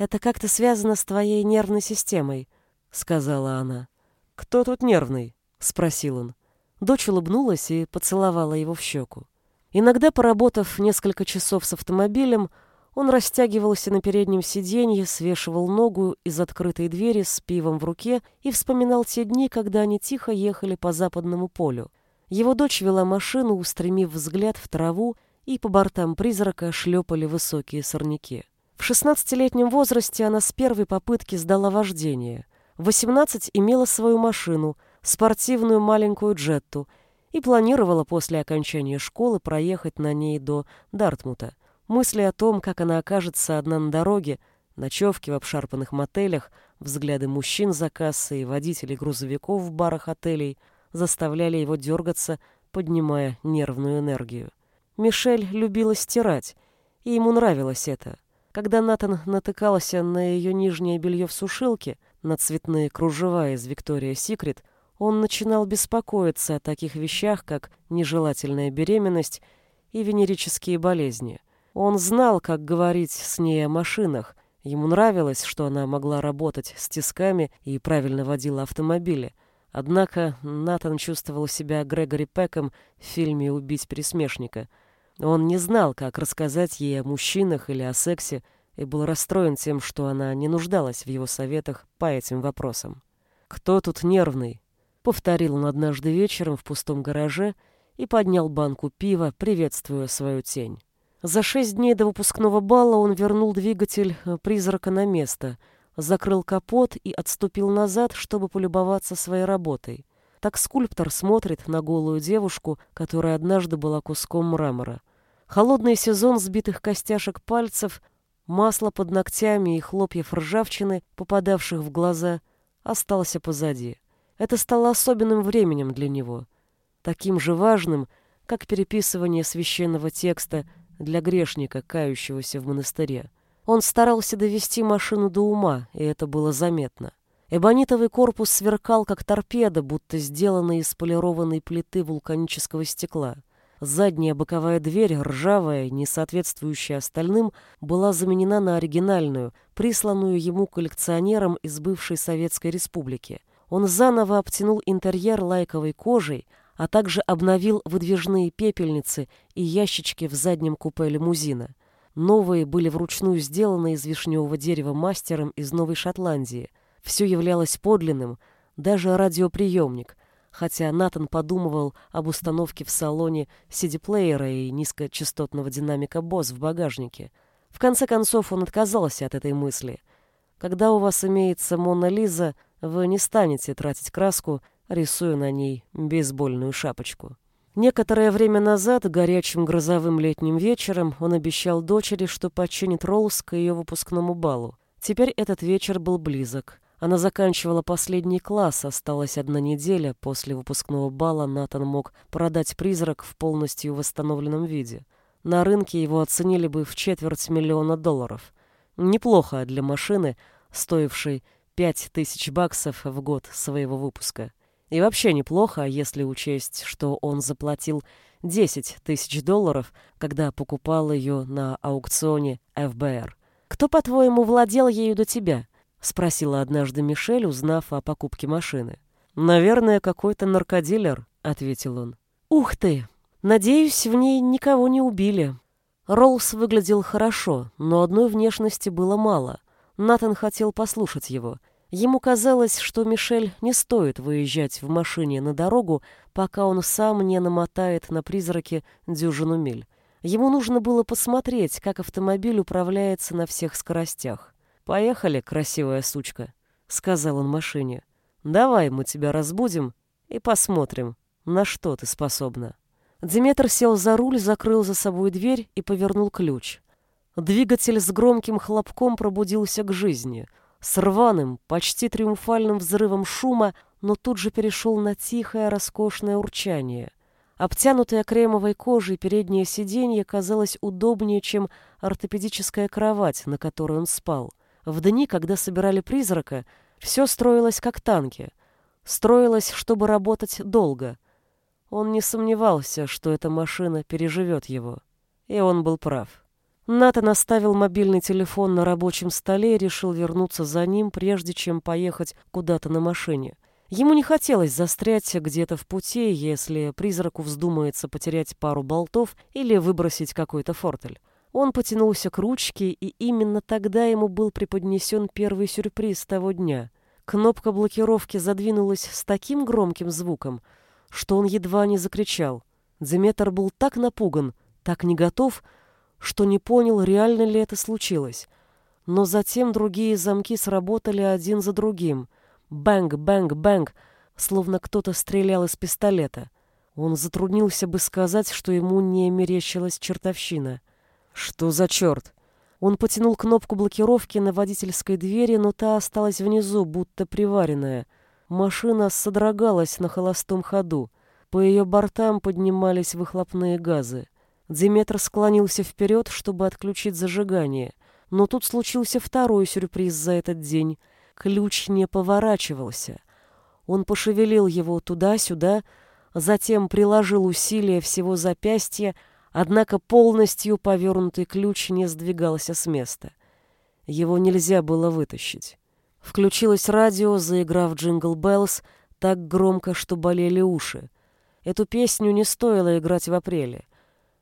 Speaker 1: «Это как-то связано с твоей нервной системой», — сказала она. «Кто тут нервный?» — спросил он. Дочь улыбнулась и поцеловала его в щеку. Иногда, поработав несколько часов с автомобилем, он растягивался на переднем сиденье, свешивал ногу из открытой двери с пивом в руке и вспоминал те дни, когда они тихо ехали по западному полю. Его дочь вела машину, устремив взгляд в траву, и по бортам призрака шлепали высокие сорняки. В шестнадцатилетнем возрасте она с первой попытки сдала вождение. В 18 имела свою машину, спортивную маленькую джетту, и планировала после окончания школы проехать на ней до Дартмута. Мысли о том, как она окажется одна на дороге, ночевки в обшарпанных мотелях, взгляды мужчин за кассой и водителей грузовиков в барах отелей заставляли его дергаться, поднимая нервную энергию. Мишель любила стирать, и ему нравилось это. Когда Натан натыкался на ее нижнее белье в сушилке — на цветные кружева из Виктория Секрет, он начинал беспокоиться о таких вещах, как нежелательная беременность и венерические болезни. Он знал, как говорить с ней о машинах. Ему нравилось, что она могла работать с тисками и правильно водила автомобили. Однако Натан чувствовал себя Грегори Пеком в фильме «Убить пересмешника». Он не знал, как рассказать ей о мужчинах или о сексе, и был расстроен тем, что она не нуждалась в его советах по этим вопросам. «Кто тут нервный?» — повторил он однажды вечером в пустом гараже и поднял банку пива, приветствуя свою тень. За шесть дней до выпускного бала он вернул двигатель э, призрака на место, закрыл капот и отступил назад, чтобы полюбоваться своей работой. Так скульптор смотрит на голую девушку, которая однажды была куском мрамора. Холодный сезон сбитых костяшек пальцев Масло под ногтями и хлопьев ржавчины, попадавших в глаза, остался позади. Это стало особенным временем для него, таким же важным, как переписывание священного текста для грешника, кающегося в монастыре. Он старался довести машину до ума, и это было заметно. Эбонитовый корпус сверкал, как торпеда, будто сделанный из полированной плиты вулканического стекла. Задняя боковая дверь, ржавая, не соответствующая остальным, была заменена на оригинальную, присланную ему коллекционером из бывшей Советской Республики. Он заново обтянул интерьер лайковой кожей, а также обновил выдвижные пепельницы и ящички в заднем купе лимузина. Новые были вручную сделаны из вишневого дерева мастером из Новой Шотландии. Все являлось подлинным, даже радиоприемник, хотя Натан подумывал об установке в салоне CD-плеера и низкочастотного динамика Bose в багажнике. В конце концов он отказался от этой мысли. Когда у вас имеется Мона Лиза, вы не станете тратить краску, рисуя на ней бейсбольную шапочку. Некоторое время назад, горячим грозовым летним вечером, он обещал дочери, что починит Роуз к ее выпускному балу. Теперь этот вечер был близок. Она заканчивала последний класс, осталась одна неделя. После выпускного бала Натан мог продать призрак в полностью восстановленном виде. На рынке его оценили бы в четверть миллиона долларов. Неплохо для машины, стоившей пять тысяч баксов в год своего выпуска. И вообще неплохо, если учесть, что он заплатил 10 тысяч долларов, когда покупал ее на аукционе ФБР. «Кто, по-твоему, владел ею до тебя?» — спросила однажды Мишель, узнав о покупке машины. «Наверное, какой-то наркодилер», — ответил он. «Ух ты! Надеюсь, в ней никого не убили». Роллс выглядел хорошо, но одной внешности было мало. Натан хотел послушать его — Ему казалось, что Мишель не стоит выезжать в машине на дорогу, пока он сам не намотает на призраке дюжину миль. Ему нужно было посмотреть, как автомобиль управляется на всех скоростях. «Поехали, красивая сучка», — сказал он машине. «Давай мы тебя разбудим и посмотрим, на что ты способна». Диметр сел за руль, закрыл за собой дверь и повернул ключ. Двигатель с громким хлопком пробудился к жизни — с рваным, почти триумфальным взрывом шума, но тут же перешел на тихое, роскошное урчание. Обтянутое кремовой кожей переднее сиденье казалось удобнее, чем ортопедическая кровать, на которой он спал. В дни, когда собирали призрака, все строилось как танки. Строилось, чтобы работать долго. Он не сомневался, что эта машина переживет его. И он был прав. Натан оставил мобильный телефон на рабочем столе и решил вернуться за ним, прежде чем поехать куда-то на машине. Ему не хотелось застрять где-то в пути, если призраку вздумается потерять пару болтов или выбросить какой-то фортель. Он потянулся к ручке, и именно тогда ему был преподнесен первый сюрприз того дня. Кнопка блокировки задвинулась с таким громким звуком, что он едва не закричал. Деметр был так напуган, так не готов, что не понял, реально ли это случилось. Но затем другие замки сработали один за другим. Bang, bang, bang, словно кто-то стрелял из пистолета. Он затруднился бы сказать, что ему не мерещилась чертовщина. Что за черт? Он потянул кнопку блокировки на водительской двери, но та осталась внизу, будто приваренная. Машина содрогалась на холостом ходу. По ее бортам поднимались выхлопные газы. Диметр склонился вперед, чтобы отключить зажигание. Но тут случился второй сюрприз за этот день. Ключ не поворачивался. Он пошевелил его туда-сюда, затем приложил усилия всего запястья, однако полностью повернутый ключ не сдвигался с места. Его нельзя было вытащить. Включилось радио, заиграв «Jingle Bells» так громко, что болели уши. Эту песню не стоило играть в апреле.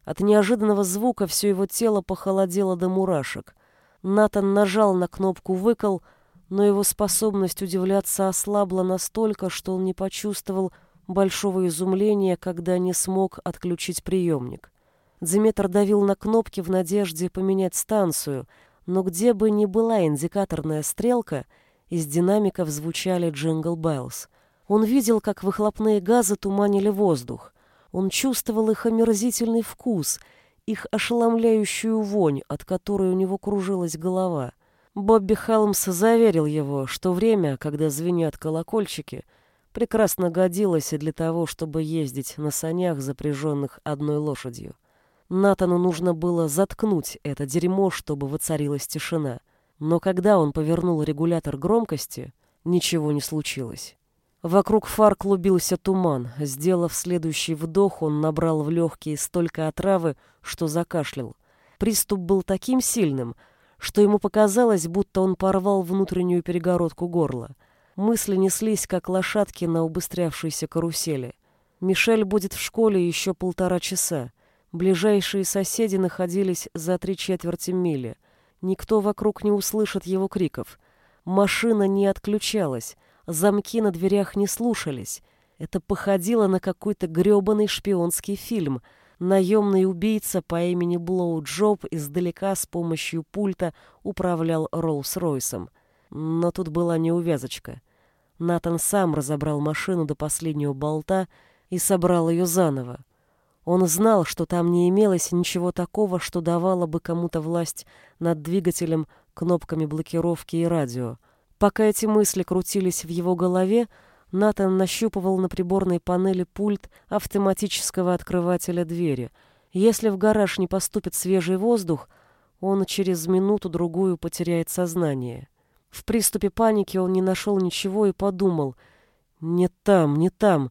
Speaker 1: От неожиданного звука все его тело похолодело до мурашек. Натан нажал на кнопку «выкл», но его способность удивляться ослабла настолько, что он не почувствовал большого изумления, когда не смог отключить приемник. Диметр давил на кнопки в надежде поменять станцию, но где бы ни была индикаторная стрелка, из динамиков звучали «Джингл Беллс». Он видел, как выхлопные газы туманили воздух. Он чувствовал их омерзительный вкус, их ошеломляющую вонь, от которой у него кружилась голова. Бобби Хелмс заверил его, что время, когда звенят колокольчики, прекрасно годилось и для того, чтобы ездить на санях, запряженных одной лошадью. Натану нужно было заткнуть это дерьмо, чтобы воцарилась тишина. Но когда он повернул регулятор громкости, ничего не случилось. Вокруг фар клубился туман. Сделав следующий вдох, он набрал в легкие столько отравы, что закашлял. Приступ был таким сильным, что ему показалось, будто он порвал внутреннюю перегородку горла. Мысли неслись, как лошадки на убыстрявшейся карусели. Мишель будет в школе еще полтора часа. Ближайшие соседи находились за три четверти мили. Никто вокруг не услышит его криков. Машина не отключалась, замки на дверях не слушались. Это походило на какой-то грёбаный шпионский фильм. Наемный убийца по имени Блоу Джоб издалека с помощью пульта управлял Роллс-Ройсом. Но тут была неувязочка. Натан сам разобрал машину до последнего болта и собрал ее заново. Он знал, что там не имелось ничего такого, что давало бы кому-то власть над двигателем, кнопками блокировки и радио. Пока эти мысли крутились в его голове, Натан нащупывал на приборной панели пульт автоматического открывателя двери. Если в гараж не поступит свежий воздух, он через минуту-другую потеряет сознание. В приступе паники он не нашел ничего и подумал «Не там, не там».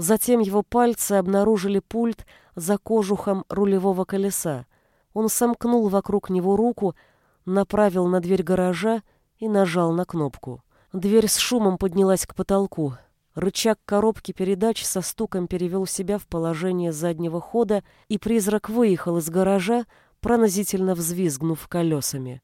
Speaker 1: Затем его пальцы обнаружили пульт за кожухом рулевого колеса. Он сомкнул вокруг него руку, направил на дверь гаража и нажал на кнопку. Дверь с шумом поднялась к потолку. Рычаг коробки передач со стуком перевел себя в положение заднего хода, и призрак выехал из гаража, пронзительно взвизгнув колесами.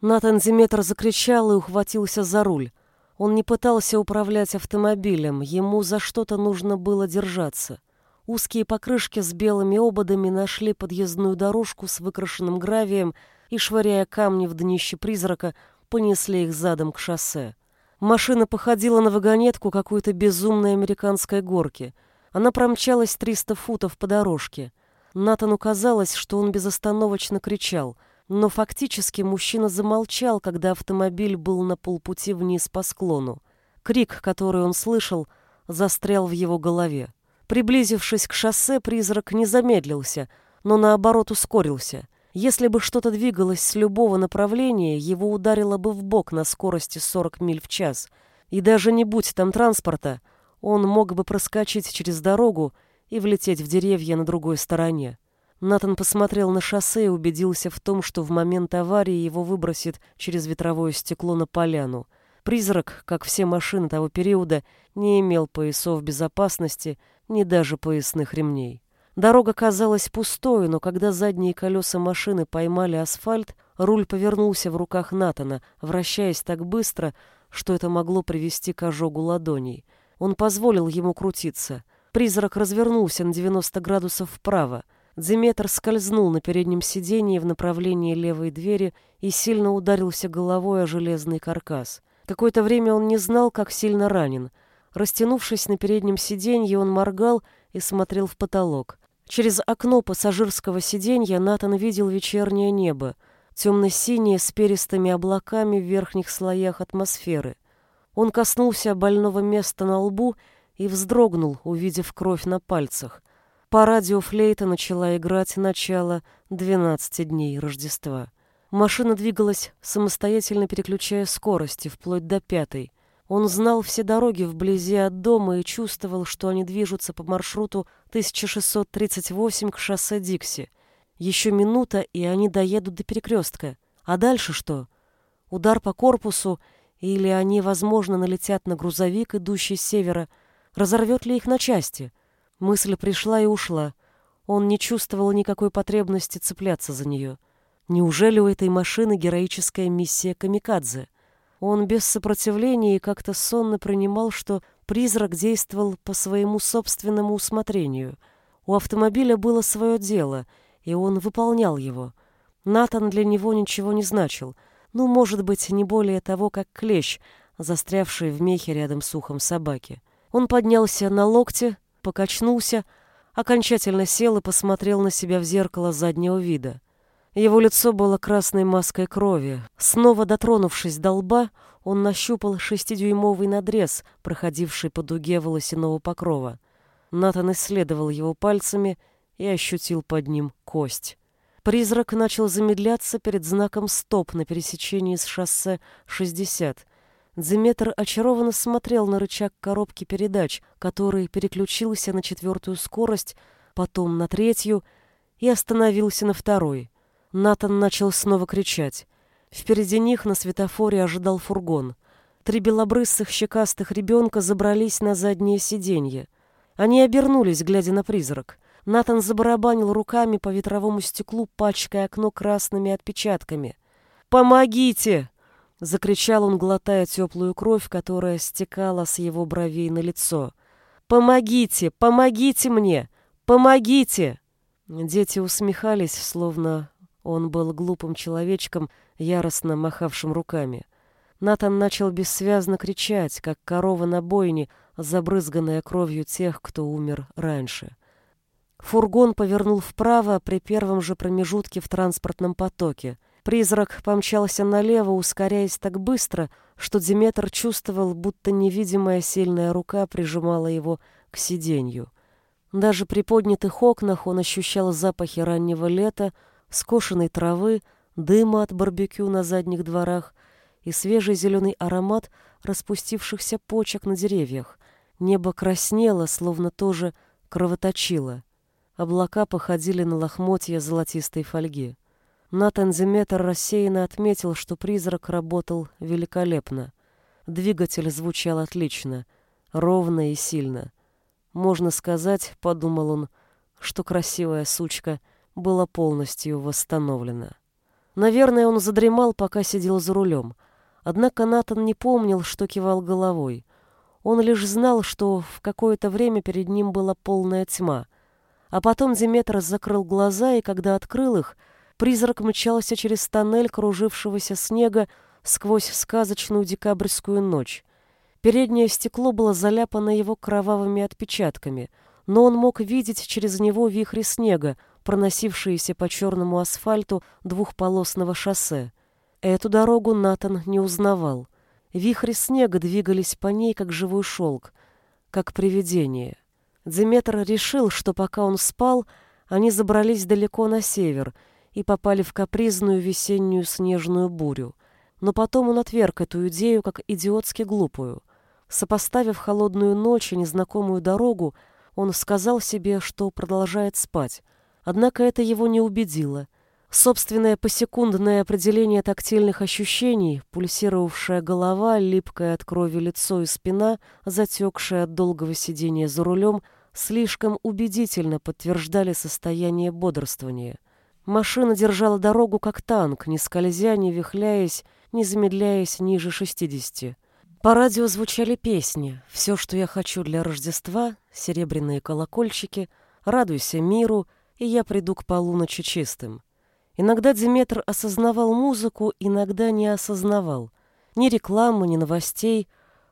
Speaker 1: Натан Зиметр закричал и ухватился за руль. Он не пытался управлять автомобилем, ему за что-то нужно было держаться. Узкие покрышки с белыми ободами нашли подъездную дорожку с выкрашенным гравием и, швыряя камни в днище призрака, понесли их задом к шоссе. Машина походила на вагонетку какой-то безумной американской горки. Она промчалась 300 футов по дорожке. Натану казалось, что он безостановочно кричал — но фактически мужчина замолчал, когда автомобиль был на полпути вниз по склону. Крик, который он слышал, застрял в его голове. Приблизившись к шоссе, призрак не замедлился, но наоборот ускорился. Если бы что-то двигалось с любого направления, его ударило бы в бок на скорости 40 миль в час. И даже не будь там транспорта, он мог бы проскочить через дорогу и влететь в деревья на другой стороне. Натан посмотрел на шоссе и убедился в том, что в момент аварии его выбросит через ветровое стекло на поляну. Призрак, как все машины того периода, не имел поясов безопасности, ни даже поясных ремней. Дорога казалась пустой, но когда задние колеса машины поймали асфальт, руль повернулся в руках Натана, вращаясь так быстро, что это могло привести к ожогу ладоней. Он позволил ему крутиться. Призрак развернулся на 90 градусов вправо — Диметр скользнул на переднем сиденье в направлении левой двери и сильно ударился головой о железный каркас. Какое-то время он не знал, как сильно ранен. Растянувшись на переднем сиденье, он моргал и смотрел в потолок. Через окно пассажирского сиденья Натан видел вечернее небо, темно-синее с перистыми облаками в верхних слоях атмосферы. Он коснулся больного места на лбу и вздрогнул, увидев кровь на пальцах. По радио флейта начала играть начало 12 дней Рождества. Машина двигалась, самостоятельно переключая скорости, вплоть до пятой. Он знал все дороги вблизи от дома и чувствовал, что они движутся по маршруту 1638 к шоссе Дикси. Еще минута, и они доедут до перекрестка. А дальше что? Удар по корпусу, или они, возможно, налетят на грузовик, идущий с севера. Разорвет ли их на части? — Мысль пришла и ушла. Он не чувствовал никакой потребности цепляться за нее. Неужели у этой машины героическая миссия камикадзе? Он без сопротивления и как-то сонно принимал, что призрак действовал по своему собственному усмотрению. У автомобиля было свое дело, и он выполнял его. Натан для него ничего не значил. Ну, может быть, не более того, как клещ, застрявший в мехе рядом с ухом собаки. Он поднялся на локте, покачнулся, окончательно сел и посмотрел на себя в зеркало заднего вида. Его лицо было красной маской крови. Снова дотронувшись до лба, он нащупал шестидюймовый надрез, проходивший по дуге волосяного покрова. Натан исследовал его пальцами и ощутил под ним кость. Призрак начал замедляться перед знаком «Стоп» на пересечении с шоссе 60. Дзиметр очарованно смотрел на рычаг коробки передач, который переключился на четвертую скорость, потом на третью и остановился на второй. Натан начал снова кричать. Впереди них на светофоре ожидал фургон. Три белобрысых щекастых ребенка забрались на заднее сиденье. Они обернулись, глядя на призрак. Натан забарабанил руками по ветровому стеклу, пачкая окно красными отпечатками. «Помогите!» — закричал он, глотая теплую кровь, которая стекала с его бровей на лицо. «Помогите! Помогите мне! Помогите!» Дети усмехались, словно он был глупым человечком, яростно махавшим руками. Натан начал бессвязно кричать, как корова на бойне, забрызганная кровью тех, кто умер раньше. Фургон повернул вправо при первом же промежутке в транспортном потоке. Призрак помчался налево, ускоряясь так быстро, что Диметр чувствовал, будто невидимая сильная рука прижимала его к сиденью. Даже при поднятых окнах он ощущал запахи раннего лета, скошенной травы, дыма от барбекю на задних дворах и свежий зеленый аромат распустившихся почек на деревьях. Небо краснело, словно тоже кровоточило. Облака походили на лохмотья золотистой фольги. Натан Диметр рассеянно отметил, что призрак работал великолепно. Двигатель звучал отлично, ровно и сильно. Можно сказать, подумал он, что красивая сучка была полностью восстановлена. Наверное, он задремал, пока сидел за рулем. Однако Натан не помнил, что кивал головой. Он лишь знал, что в какое-то время перед ним была полная тьма. А потом Диметрос закрыл глаза, и когда открыл их, призрак мчался через тоннель кружившегося снега сквозь сказочную декабрьскую ночь. Переднее стекло было заляпано его кровавыми отпечатками, но он мог видеть через него вихри снега, проносившиеся по черному асфальту двухполосного шоссе. Эту дорогу Натан не узнавал. Вихри снега двигались по ней, как живой шелк, как привидение. Диметр решил, что пока он спал, они забрались далеко на север и попали в капризную весеннюю снежную бурю. Но потом он отверг эту идею как идиотски глупую. Сопоставив холодную ночь и незнакомую дорогу, он сказал себе, что продолжает спать. Однако это его не убедило. Собственное посекундное определение тактильных ощущений, пульсировавшая голова, липкое от крови лицо и спина, затекшая от долгого сидения за рулем, слишком убедительно подтверждали состояние бодрствования. Машина держала дорогу как танк, не скользя, не вихляясь, не замедляясь ниже шестидесяти. По радио звучали песни «Все, что я хочу для Рождества», «Серебряные колокольчики», «Радуйся миру» и «Я приду к полуночи чистым». Иногда Диметр осознавал музыку, иногда не осознавал. Ни рекламы, ни новостей,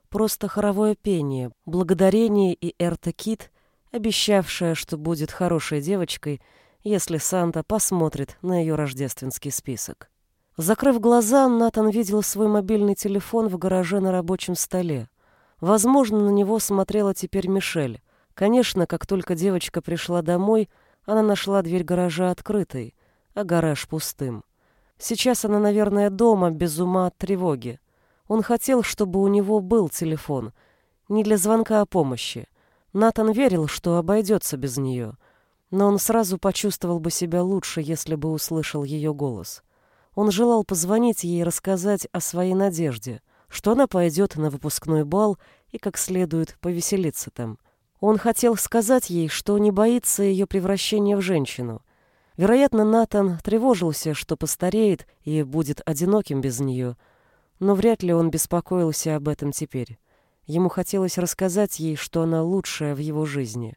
Speaker 1: просто хоровое пение, благодарение и Эрта Кит, обещавшая, что будет хорошей девочкой, если Санта посмотрит на ее рождественский список. Закрыв глаза, Натан видел свой мобильный телефон в гараже на рабочем столе. Возможно, на него смотрела теперь Мишель. Конечно, как только девочка пришла домой, она нашла дверь гаража открытой, а гараж пустым. Сейчас она, наверное, дома, без ума от тревоги. Он хотел, чтобы у него был телефон. Не для звонка о помощи. Натан верил, что обойдется без нее. Но он сразу почувствовал бы себя лучше, если бы услышал ее голос. Он желал позвонить ей и рассказать о своей надежде, что она пойдет на выпускной бал и как следует повеселиться там. Он хотел сказать ей, что не боится ее превращения в женщину. Вероятно, Натан тревожился, что постареет и будет одиноким без нее, но вряд ли он беспокоился об этом теперь. Ему хотелось рассказать ей, что она лучшая в его жизни.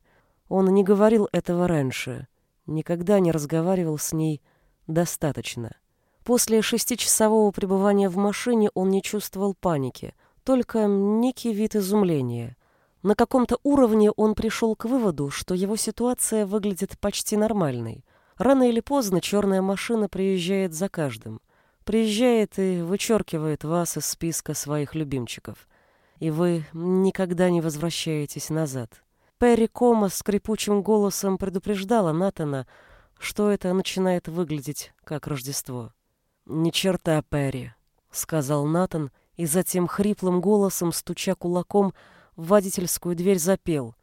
Speaker 1: Он не говорил этого раньше, никогда не разговаривал с ней достаточно. После шестичасового пребывания в машине он не чувствовал паники, только некий вид изумления. На каком-то уровне он пришел к выводу, что его ситуация выглядит почти нормальной. Рано или поздно черная машина приезжает за каждым. Приезжает и вычеркивает вас из списка своих любимчиков. И вы никогда не возвращаетесь назад. Перри Кома скрипучим голосом предупреждала Натана, что это начинает выглядеть как Рождество. «Ни черта, Перри», — сказал Натан, и затем хриплым голосом, стуча кулаком, в водительскую дверь запел.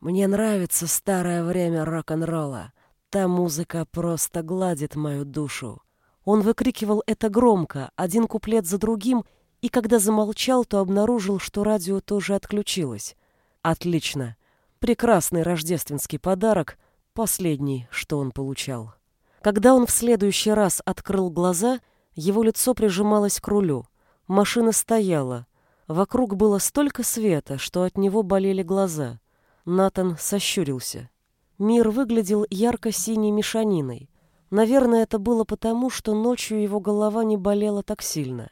Speaker 1: «Мне нравится старое время рок-н-ролла. Та музыка просто гладит мою душу». Он выкрикивал это громко, один куплет за другим, и когда замолчал, то обнаружил, что радио тоже отключилось. «Отлично! Прекрасный рождественский подарок, Последний, что он получал. Когда он в следующий раз открыл глаза, его лицо прижималось к рулю. Машина стояла. Вокруг было столько света, что от него болели глаза. Натан сощурился. Мир выглядел ярко-синей мешаниной. Наверное, это было потому, что ночью его голова не болела так сильно.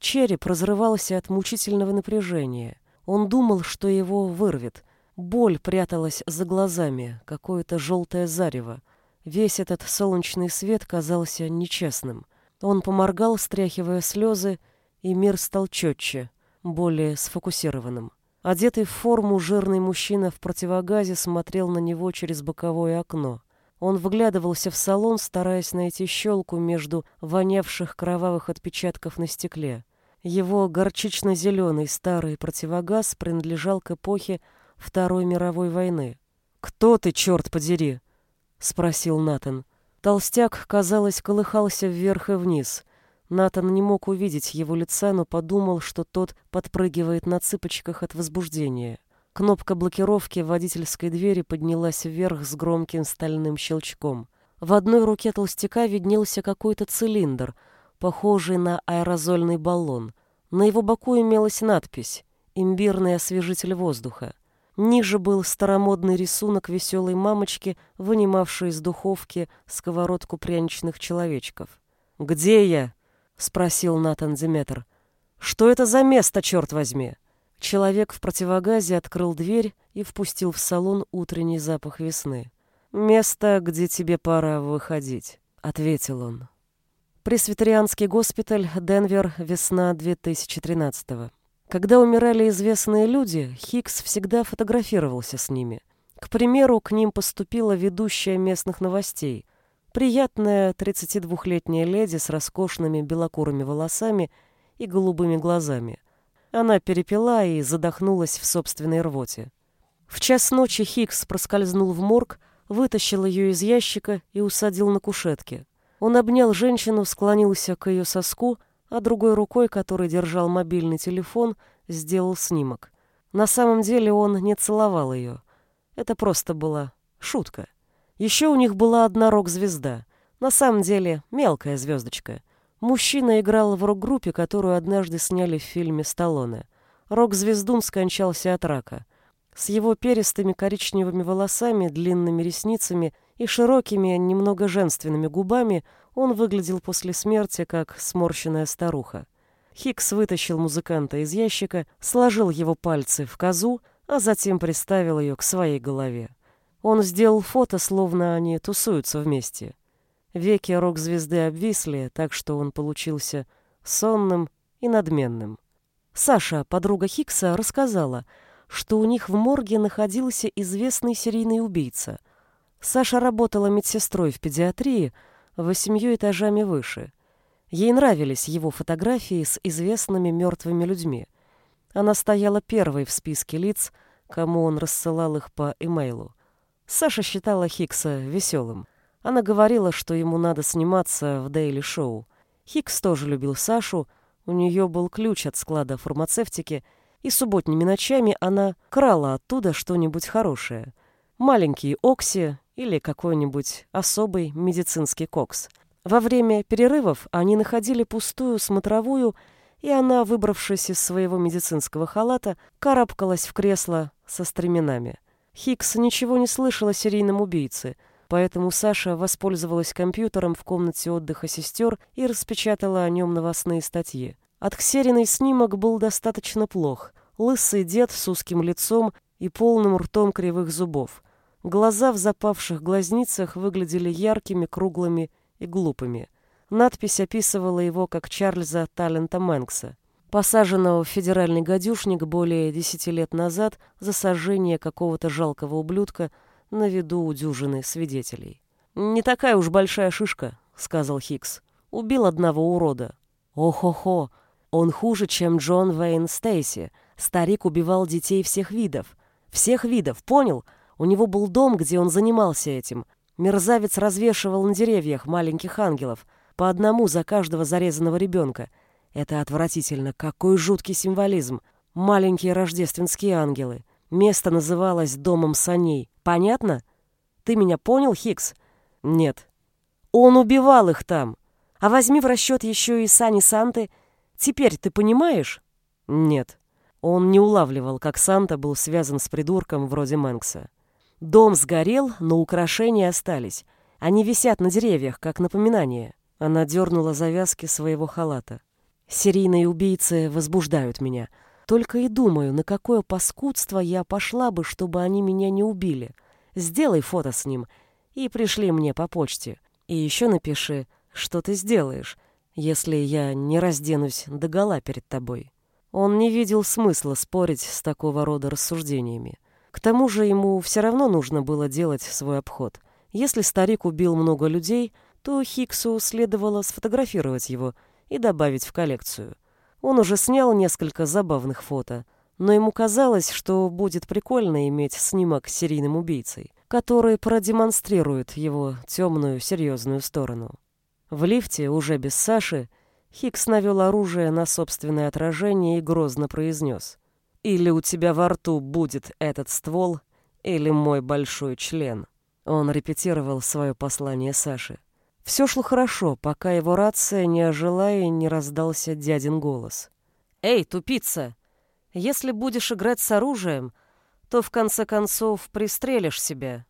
Speaker 1: Череп разрывался от мучительного напряжения. Он думал, что его вырвет. Боль пряталась за глазами, какое-то желтое зарево. Весь этот солнечный свет казался нечестным. Он поморгал, стряхивая слезы, и мир стал четче, более сфокусированным. Одетый в форму жирный мужчина в противогазе смотрел на него через боковое окно. Он вглядывался в салон, стараясь найти щелку между вонявших кровавых отпечатков на стекле. Его горчично-зеленый старый противогаз принадлежал к эпохе Второй мировой войны. «Кто ты, черт подери?» — спросил Натан. Толстяк, казалось, колыхался вверх и вниз. Натан не мог увидеть его лица, но подумал, что тот подпрыгивает на цыпочках от возбуждения. Кнопка блокировки водительской двери поднялась вверх с громким стальным щелчком. В одной руке толстяка виднелся какой-то цилиндр, похожий на аэрозольный баллон. На его боку имелась надпись «Имбирный освежитель воздуха». Ниже был старомодный рисунок веселой мамочки, вынимавшей из духовки сковородку пряничных человечков. «Где я?» — спросил Натан Диметр. «Что это за место, черт возьми?» Человек в противогазе открыл дверь и впустил в салон утренний запах весны. «Место, где тебе пора выходить», — ответил он. Пресвитерианский госпиталь, Денвер, весна 2013 -го. Когда умирали известные люди, Хикс всегда фотографировался с ними. К примеру, к ним поступила ведущая местных новостей. Приятная 32-летняя леди с роскошными белокурыми волосами и голубыми глазами. Она перепила и задохнулась в собственной рвоте. В час ночи Хикс проскользнул в морг, вытащил ее из ящика и усадил на кушетке. Он обнял женщину, склонился к ее соску, а другой рукой, который держал мобильный телефон, сделал снимок. На самом деле он не целовал ее. Это просто была шутка. Еще у них была одна рок-звезда. На самом деле мелкая звездочка. Мужчина играл в рок-группе, которую однажды сняли в фильме «Сталлоне». Рок-звездун скончался от рака. С его перистыми коричневыми волосами, длинными ресницами и широкими, немного женственными губами он выглядел после смерти как сморщенная старуха. Хикс вытащил музыканта из ящика, сложил его пальцы в козу, а затем приставил ее к своей голове. Он сделал фото, словно они тусуются вместе. Веки рок-звезды обвисли, так что он получился сонным и надменным. Саша, подруга Хикса, рассказала, что у них в морге находился известный серийный убийца. Саша работала медсестрой в педиатрии, восемью этажами выше. Ей нравились его фотографии с известными мертвыми людьми. Она стояла первой в списке лиц, кому он рассылал их по имейлу. Саша считала Хикса веселым. Она говорила, что ему надо сниматься в Дейли Шоу. Хикс тоже любил Сашу, у нее был ключ от склада фармацевтики, и субботними ночами она крала оттуда что-нибудь хорошее. Маленькие окси или какой-нибудь особый медицинский кокс. Во время перерывов они находили пустую смотровую, и она, выбравшись из своего медицинского халата, карабкалась в кресло со стременами. Хикс ничего не слышал о серийном убийце, поэтому Саша воспользовалась компьютером в комнате отдыха сестер и распечатала о нем новостные статьи. Отксеренный снимок был достаточно плох. Лысый дед с узким лицом и полным ртом кривых зубов. Глаза в запавших глазницах выглядели яркими, круглыми и глупыми. Надпись описывала его как Чарльза Талента Мэнкса, посаженного в федеральный гадюшник более десяти лет назад за сожжение какого-то жалкого ублюдка на виду у дюжины свидетелей. «Не такая уж большая шишка», — сказал Хикс. «Убил одного урода». «О-хо-хо! Он хуже, чем Джон Вейн Стейси. Старик убивал детей всех видов. Всех видов, понял? У него был дом, где он занимался этим. Мерзавец развешивал на деревьях маленьких ангелов, по одному за каждого зарезанного ребенка. Это отвратительно. Какой жуткий символизм. Маленькие рождественские ангелы. Место называлось Домом саней. Понятно? Ты меня понял, Хикс? Нет. Он убивал их там. А возьми в расчет еще и Сани Санты. Теперь ты понимаешь? Нет. Он не улавливал, как Санта был связан с придурком вроде Мэнкса. Дом сгорел, но украшения остались. Они висят на деревьях, как напоминание. Она дернула завязки своего халата. Серийные убийцы возбуждают меня. Только и думаю, на какое паскудство я пошла бы, чтобы они меня не убили. Сделай фото с ним и пришли мне по почте. И еще напиши, что ты сделаешь, если я не разденусь догола перед тобой. Он не видел смысла спорить с такого рода рассуждениями. К тому же ему все равно нужно было делать свой обход. Если старик убил много людей, то Хиксу следовало сфотографировать его и добавить в коллекцию. Он уже снял несколько забавных фото, но ему казалось, что будет прикольно иметь снимок с серийным убийцей, который продемонстрирует его темную, серьезную сторону. В лифте, уже без Саши, Хикс навел оружие на собственное отражение и грозно произнес. «Или у тебя во рту будет этот ствол, или мой большой член». Он репетировал свое послание Саше. Все шло хорошо, пока его рация не ожила и не раздался дядин голос. «Эй, тупица! Если будешь играть с оружием, то в конце концов пристрелишь себя.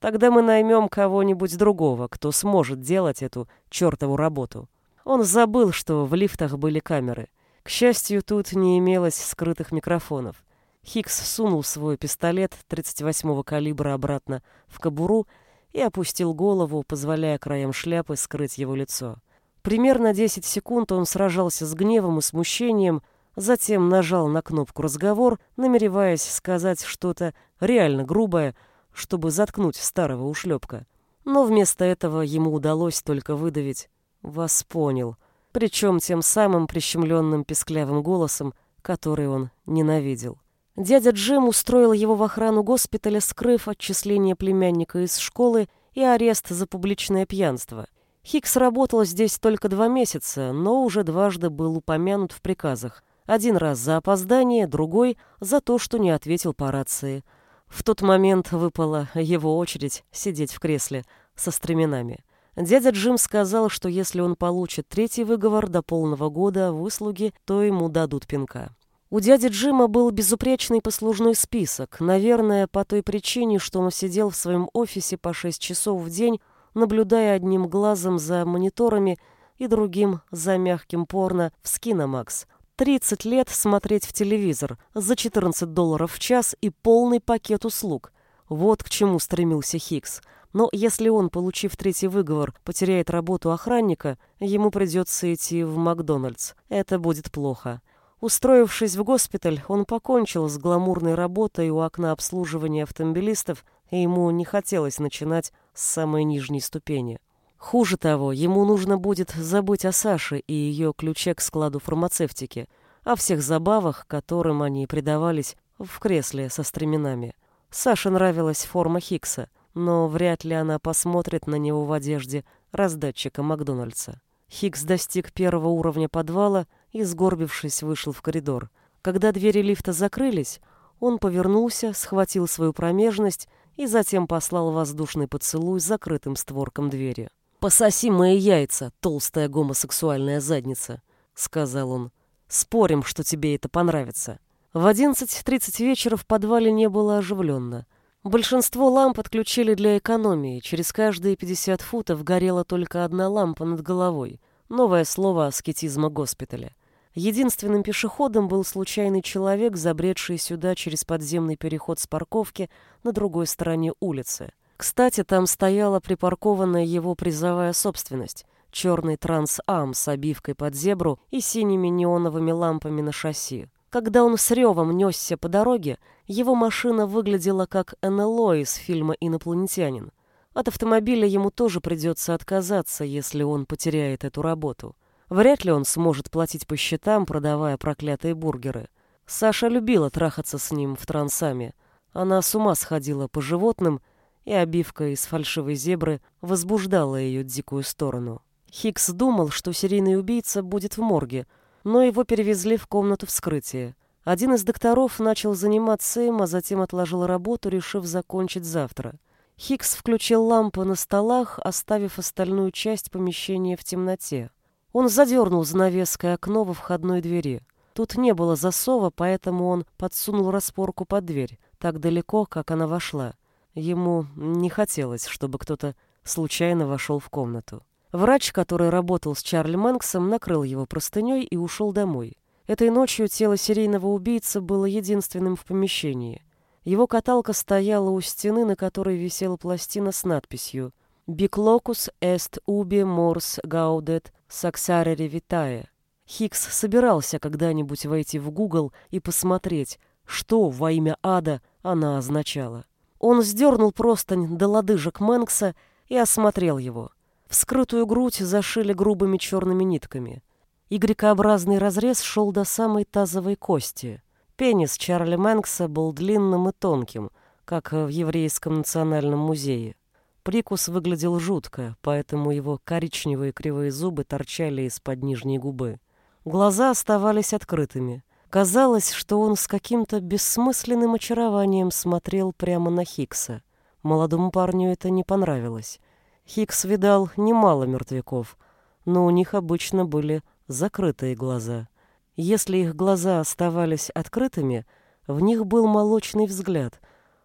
Speaker 1: Тогда мы наймем кого-нибудь другого, кто сможет делать эту чертову работу». Он забыл, что в лифтах были камеры. К счастью, тут не имелось скрытых микрофонов. Хикс сунул свой пистолет 38-го калибра обратно в кобуру и опустил голову, позволяя краям шляпы скрыть его лицо. Примерно 10 секунд он сражался с гневом и смущением, затем нажал на кнопку «Разговор», намереваясь сказать что-то реально грубое, чтобы заткнуть старого ушлепка. Но вместо этого ему удалось только выдавить вас понял, причем тем самым прищемленным песклявым голосом, который он ненавидел. Дядя Джим устроил его в охрану госпиталя, скрыв отчисление племянника из школы и арест за публичное пьянство. Хикс работал здесь только два месяца, но уже дважды был упомянут в приказах. Один раз за опоздание, другой — за то, что не ответил по рации. В тот момент выпала его очередь сидеть в кресле со стременами. Дядя Джим сказал, что если он получит третий выговор до полного года выслуги, то ему дадут пинка. У дяди Джима был безупречный послужной список, наверное, по той причине, что он сидел в своем офисе по 6 часов в день, наблюдая одним глазом за мониторами и другим за мягким порно в Скиномакс. 30 лет смотреть в телевизор за 14 долларов в час и полный пакет услуг. Вот к чему стремился Хикс – но если он, получив третий выговор, потеряет работу охранника, ему придется идти в Макдональдс. Это будет плохо. Устроившись в госпиталь, он покончил с гламурной работой у окна обслуживания автомобилистов, и ему не хотелось начинать с самой нижней ступени. Хуже того, ему нужно будет забыть о Саше и ее ключе к складу фармацевтики, о всех забавах, которым они предавались в кресле со стременами. Саше нравилась форма Хикса — но вряд ли она посмотрит на него в одежде раздатчика Макдональдса. Хикс достиг первого уровня подвала и, сгорбившись, вышел в коридор. Когда двери лифта закрылись, он повернулся, схватил свою промежность и затем послал воздушный поцелуй закрытым створкам двери. «Пососи мои яйца, толстая гомосексуальная задница», — сказал он. «Спорим, что тебе это понравится». В 11.30 вечера в подвале не было оживленно — Большинство ламп отключили для экономии. Через каждые 50 футов горела только одна лампа над головой. Новое слово аскетизма госпиталя. Единственным пешеходом был случайный человек, забредший сюда через подземный переход с парковки на другой стороне улицы. Кстати, там стояла припаркованная его призовая собственность — черный Транс-Ам с обивкой под зебру и синими неоновыми лампами на шасси. Когда он с ревом несся по дороге, его машина выглядела как НЛО из фильма «Инопланетянин». От автомобиля ему тоже придется отказаться, если он потеряет эту работу. Вряд ли он сможет платить по счетам, продавая проклятые бургеры. Саша любила трахаться с ним в трансаме. Она с ума сходила по животным, и обивка из фальшивой зебры возбуждала ее дикую сторону. Хикс думал, что серийный убийца будет в морге — но его перевезли в комнату вскрытия. Один из докторов начал заниматься им, а затем отложил работу, решив закончить завтра. Хикс включил лампы на столах, оставив остальную часть помещения в темноте. Он задернул занавеской окно во входной двери. Тут не было засова, поэтому он подсунул распорку под дверь, так далеко, как она вошла. Ему не хотелось, чтобы кто-то случайно вошел в комнату. Врач, который работал с Чарли Мэнксом, накрыл его простыней и ушел домой. Этой ночью тело серийного убийцы было единственным в помещении. Его каталка стояла у стены, на которой висела пластина с надписью «Биклокус est ubi mors gaudet saxarere vitae». Хикс собирался когда-нибудь войти в Google и посмотреть, что во имя ада она означала. Он сдернул простынь до лодыжек Мэнкса и осмотрел его. Вскрытую грудь зашили грубыми черными нитками. Игрекообразный разрез шел до самой тазовой кости. Пенис Чарли Мэнкса был длинным и тонким, как в Еврейском национальном музее. Прикус выглядел жутко, поэтому его коричневые кривые зубы торчали из-под нижней губы. Глаза оставались открытыми. Казалось, что он с каким-то бессмысленным очарованием смотрел прямо на Хикса. Молодому парню это не понравилось. Хикс видал немало мертвяков, но у них обычно были закрытые глаза. Если их глаза оставались открытыми, в них был молочный взгляд,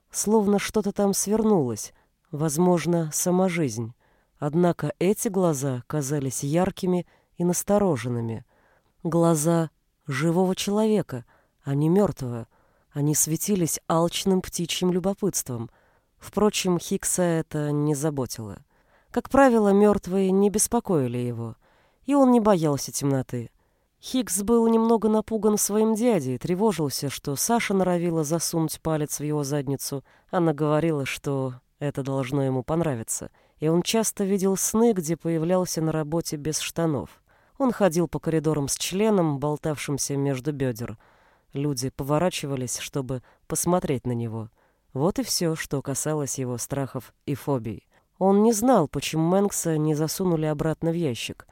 Speaker 1: словно что-то там свернулось, возможно, сама жизнь. Однако эти глаза казались яркими и настороженными. Глаза живого человека, а не мертвого. Они светились алчным птичьим любопытством. Впрочем, Хикса это не заботило. Как правило, мертвые не беспокоили его, и он не боялся темноты. Хикс был немного напуган своим дядей, тревожился, что Саша норовила засунуть палец в его задницу. Она говорила, что это должно ему понравиться. И он часто видел сны, где появлялся на работе без штанов. Он ходил по коридорам с членом, болтавшимся между бедер. Люди поворачивались, чтобы посмотреть на него. Вот и все, что касалось его страхов и фобий. Он не знал, почему Мэнкса не засунули обратно в ящик.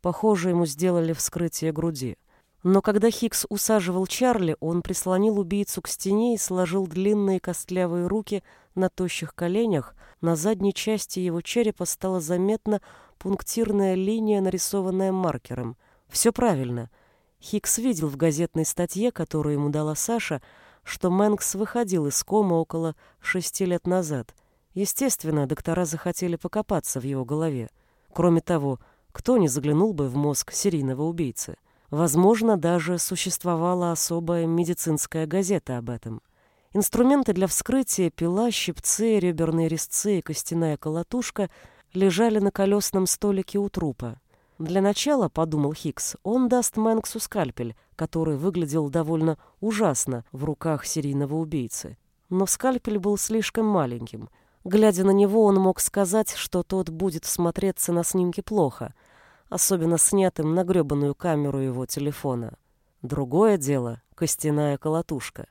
Speaker 1: Похоже, ему сделали вскрытие груди. Но когда Хикс усаживал Чарли, он прислонил убийцу к стене и сложил длинные костлявые руки на тощих коленях. На задней части его черепа стало заметно пунктирная линия, нарисованная маркером. Все правильно. Хикс видел в газетной статье, которую ему дала Саша, что Мэнкс выходил из кома около шести лет назад. Естественно, доктора захотели покопаться в его голове. Кроме того, кто не заглянул бы в мозг серийного убийцы? Возможно, даже существовала особая медицинская газета об этом. Инструменты для вскрытия, пила, щипцы, реберные резцы и костяная колотушка — лежали на колесном столике у трупа. Для начала, подумал Хикс, он даст Мэнксу скальпель, который выглядел довольно ужасно в руках серийного убийцы. Но скальпель был слишком маленьким. Глядя на него, он мог сказать, что тот будет смотреться на снимке плохо, особенно снятым на гребаную камеру его телефона. Другое дело — костяная колотушка.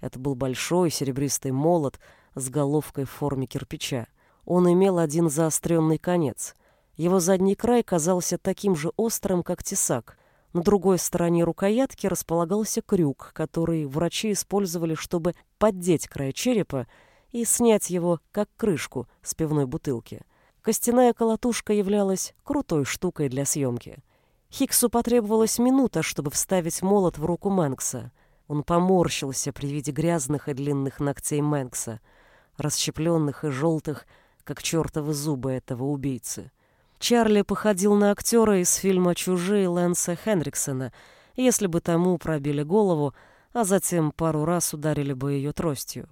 Speaker 1: Это был большой серебристый молот с головкой в форме кирпича. Он имел один заостренный конец. Его задний край казался таким же острым, как тесак. На другой стороне рукоятки располагался крюк, который врачи использовали, чтобы поддеть край черепа и снять его, как крышку с пивной бутылки. Костяная колотушка являлась крутой штукой для съемки. Хиксу потребовалась минута, чтобы вставить молот в руку Мэнкса. Он поморщился при виде грязных и длинных ногтей Мэнкса, расщепленных и желтых, как чертовы зубы этого убийцы. Чарли походил на актера из фильма «Чужие» Лэнса Хенриксона, если бы тому пробили голову, а затем пару раз ударили бы ее тростью.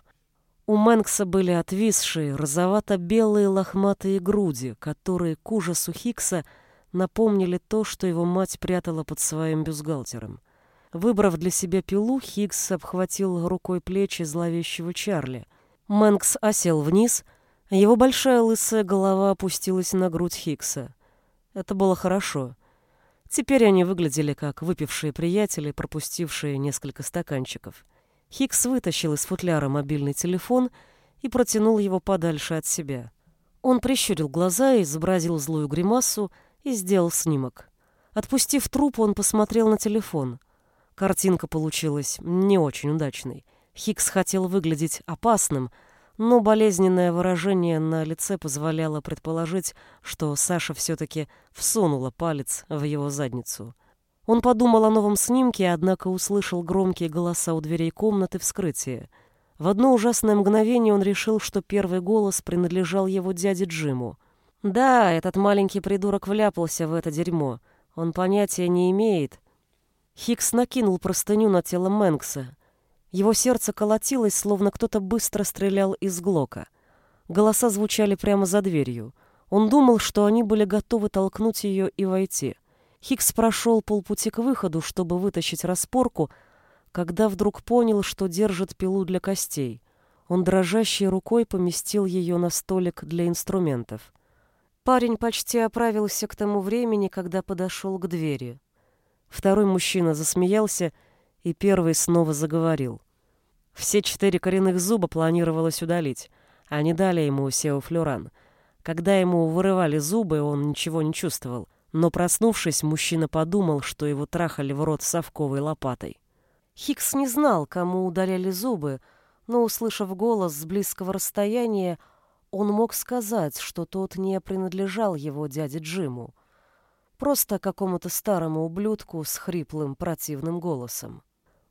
Speaker 1: У Мэнкса были отвисшие, розовато-белые лохматые груди, которые к ужасу Хикса напомнили то, что его мать прятала под своим бюстгальтером. Выбрав для себя пилу, Хикс обхватил рукой плечи зловещего Чарли. Мэнкс осел вниз — его большая лысая голова опустилась на грудь Хикса. Это было хорошо. Теперь они выглядели как выпившие приятели, пропустившие несколько стаканчиков. Хикс вытащил из футляра мобильный телефон и протянул его подальше от себя. Он прищурил глаза, изобразил злую гримасу и сделал снимок. Отпустив труп, он посмотрел на телефон. Картинка получилась не очень удачной. Хикс хотел выглядеть опасным, но болезненное выражение на лице позволяло предположить, что Саша все-таки всунула палец в его задницу. Он подумал о новом снимке, однако услышал громкие голоса у дверей комнаты вскрытия. В одно ужасное мгновение он решил, что первый голос принадлежал его дяде Джиму. Да, этот маленький придурок вляпался в это дерьмо. Он понятия не имеет. Хикс накинул простыню на тело Мэнкса. Его сердце колотилось, словно кто-то быстро стрелял из глока. Голоса звучали прямо за дверью. Он думал, что они были готовы толкнуть ее и войти. Хикс прошел полпути к выходу, чтобы вытащить распорку, когда вдруг понял, что держит пилу для костей. Он дрожащей рукой поместил ее на столик для инструментов. Парень почти оправился к тому времени, когда подошел к двери. Второй мужчина засмеялся и первый снова заговорил. Все четыре коренных зуба планировалось удалить. Они дали ему сеофлюран. Когда ему вырывали зубы, он ничего не чувствовал. Но проснувшись, мужчина подумал, что его трахали в рот совковой лопатой. Хикс не знал, кому удаляли зубы, но, услышав голос с близкого расстояния, он мог сказать, что тот не принадлежал его дяде Джиму. Просто какому-то старому ублюдку с хриплым противным голосом.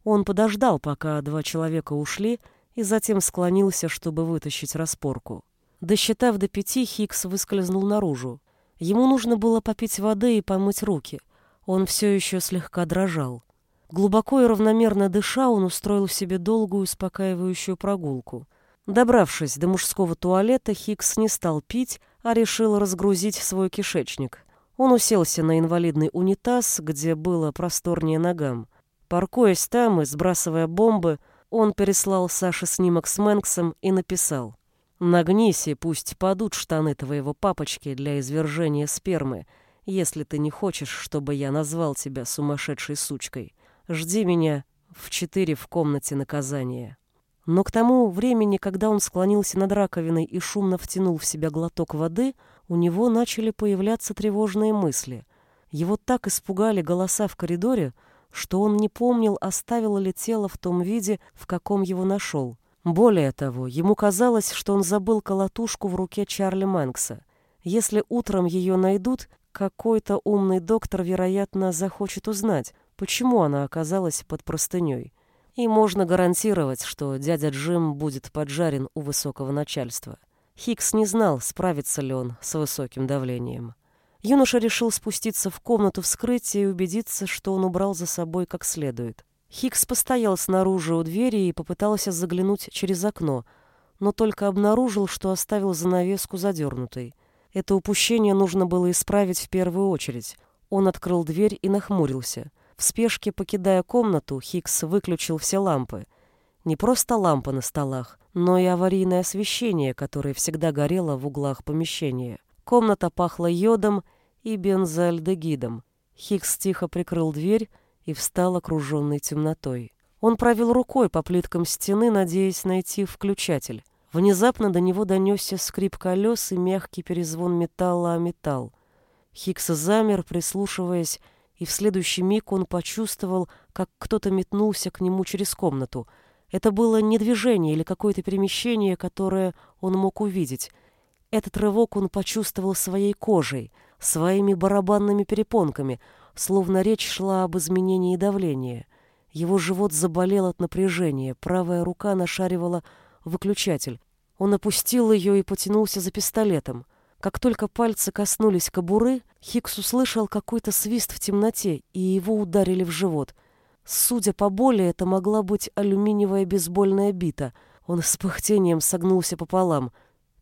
Speaker 1: Он подождал, пока два человека ушли, и затем склонился, чтобы вытащить распорку. Досчитав до пяти, Хикс выскользнул наружу. Ему нужно было попить воды и помыть руки. Он все еще слегка дрожал. Глубоко и равномерно дыша, он устроил себе долгую успокаивающую прогулку. Добравшись до мужского туалета, Хикс не стал пить, а решил разгрузить свой кишечник. Он уселся на инвалидный унитаз, где было просторнее ногам. Паркуясь там и сбрасывая бомбы, он переслал Саше снимок с Мэнксом и написал «Нагнись и пусть падут штаны твоего папочки для извержения спермы, если ты не хочешь, чтобы я назвал тебя сумасшедшей сучкой. Жди меня в четыре в комнате наказания». Но к тому времени, когда он склонился над раковиной и шумно втянул в себя глоток воды, у него начали появляться тревожные мысли. Его так испугали голоса в коридоре, что он не помнил, оставило ли тело в том виде, в каком его нашел. Более того, ему казалось, что он забыл колотушку в руке Чарли Мэнкса. Если утром ее найдут, какой-то умный доктор, вероятно, захочет узнать, почему она оказалась под простыней и можно гарантировать, что дядя Джим будет поджарен у высокого начальства. Хикс не знал, справится ли он с высоким давлением. Юноша решил спуститься в комнату вскрытия и убедиться, что он убрал за собой как следует. Хикс постоял снаружи у двери и попытался заглянуть через окно, но только обнаружил, что оставил занавеску задернутой. Это упущение нужно было исправить в первую очередь. Он открыл дверь и нахмурился. В спешке покидая комнату, Хикс выключил все лампы. Не просто лампы на столах, но и аварийное освещение, которое всегда горело в углах помещения. Комната пахла йодом и бензоальдегидом. Хикс тихо прикрыл дверь и встал окруженный темнотой. Он провел рукой по плиткам стены, надеясь найти включатель. Внезапно до него донесся скрип колес и мягкий перезвон металла о металл. Хикс замер, прислушиваясь, и в следующий миг он почувствовал, как кто-то метнулся к нему через комнату. Это было не движение или какое-то перемещение, которое он мог увидеть. Этот рывок он почувствовал своей кожей, своими барабанными перепонками, словно речь шла об изменении давления. Его живот заболел от напряжения, правая рука нашаривала выключатель. Он опустил ее и потянулся за пистолетом. Как только пальцы коснулись кобуры, Хикс услышал какой-то свист в темноте, и его ударили в живот. Судя по боли, это могла быть алюминиевая бейсбольная бита. Он с пыхтением согнулся пополам.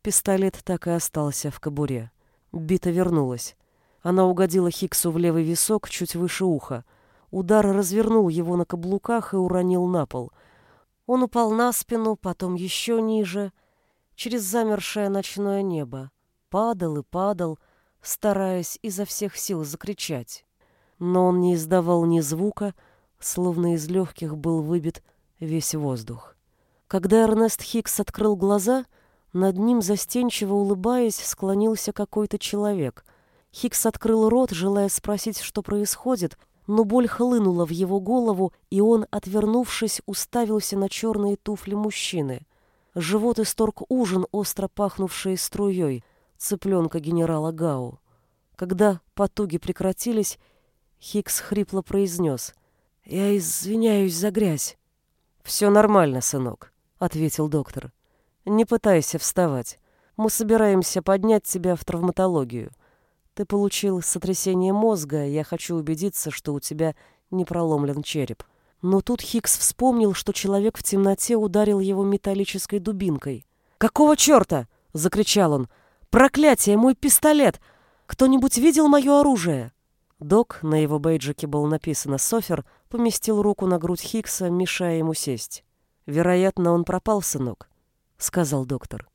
Speaker 1: Пистолет так и остался в кобуре. Бита вернулась. Она угодила Хиксу в левый висок, чуть выше уха. Удар развернул его на каблуках и уронил на пол. Он упал на спину, потом еще ниже, через замершее ночное небо падал и падал, стараясь изо всех сил закричать. Но он не издавал ни звука, словно из легких был выбит весь воздух. Когда Эрнест Хикс открыл глаза, над ним, застенчиво улыбаясь, склонился какой-то человек. Хикс открыл рот, желая спросить, что происходит, но боль хлынула в его голову, и он, отвернувшись, уставился на черные туфли мужчины — Живот исторг ужин, остро пахнувший струей, цыпленка генерала Гау. Когда потуги прекратились, Хикс хрипло произнес. «Я извиняюсь за грязь». «Все нормально, сынок», — ответил доктор. «Не пытайся вставать. Мы собираемся поднять тебя в травматологию. Ты получил сотрясение мозга, я хочу убедиться, что у тебя не проломлен череп». Но тут Хикс вспомнил, что человек в темноте ударил его металлической дубинкой. «Какого черта?» — закричал он. «Проклятие, мой пистолет! Кто-нибудь видел мое оружие?» Док, на его бейджике было написано «Софер», поместил руку на грудь Хикса, мешая ему сесть. «Вероятно, он пропал, сынок», — сказал доктор.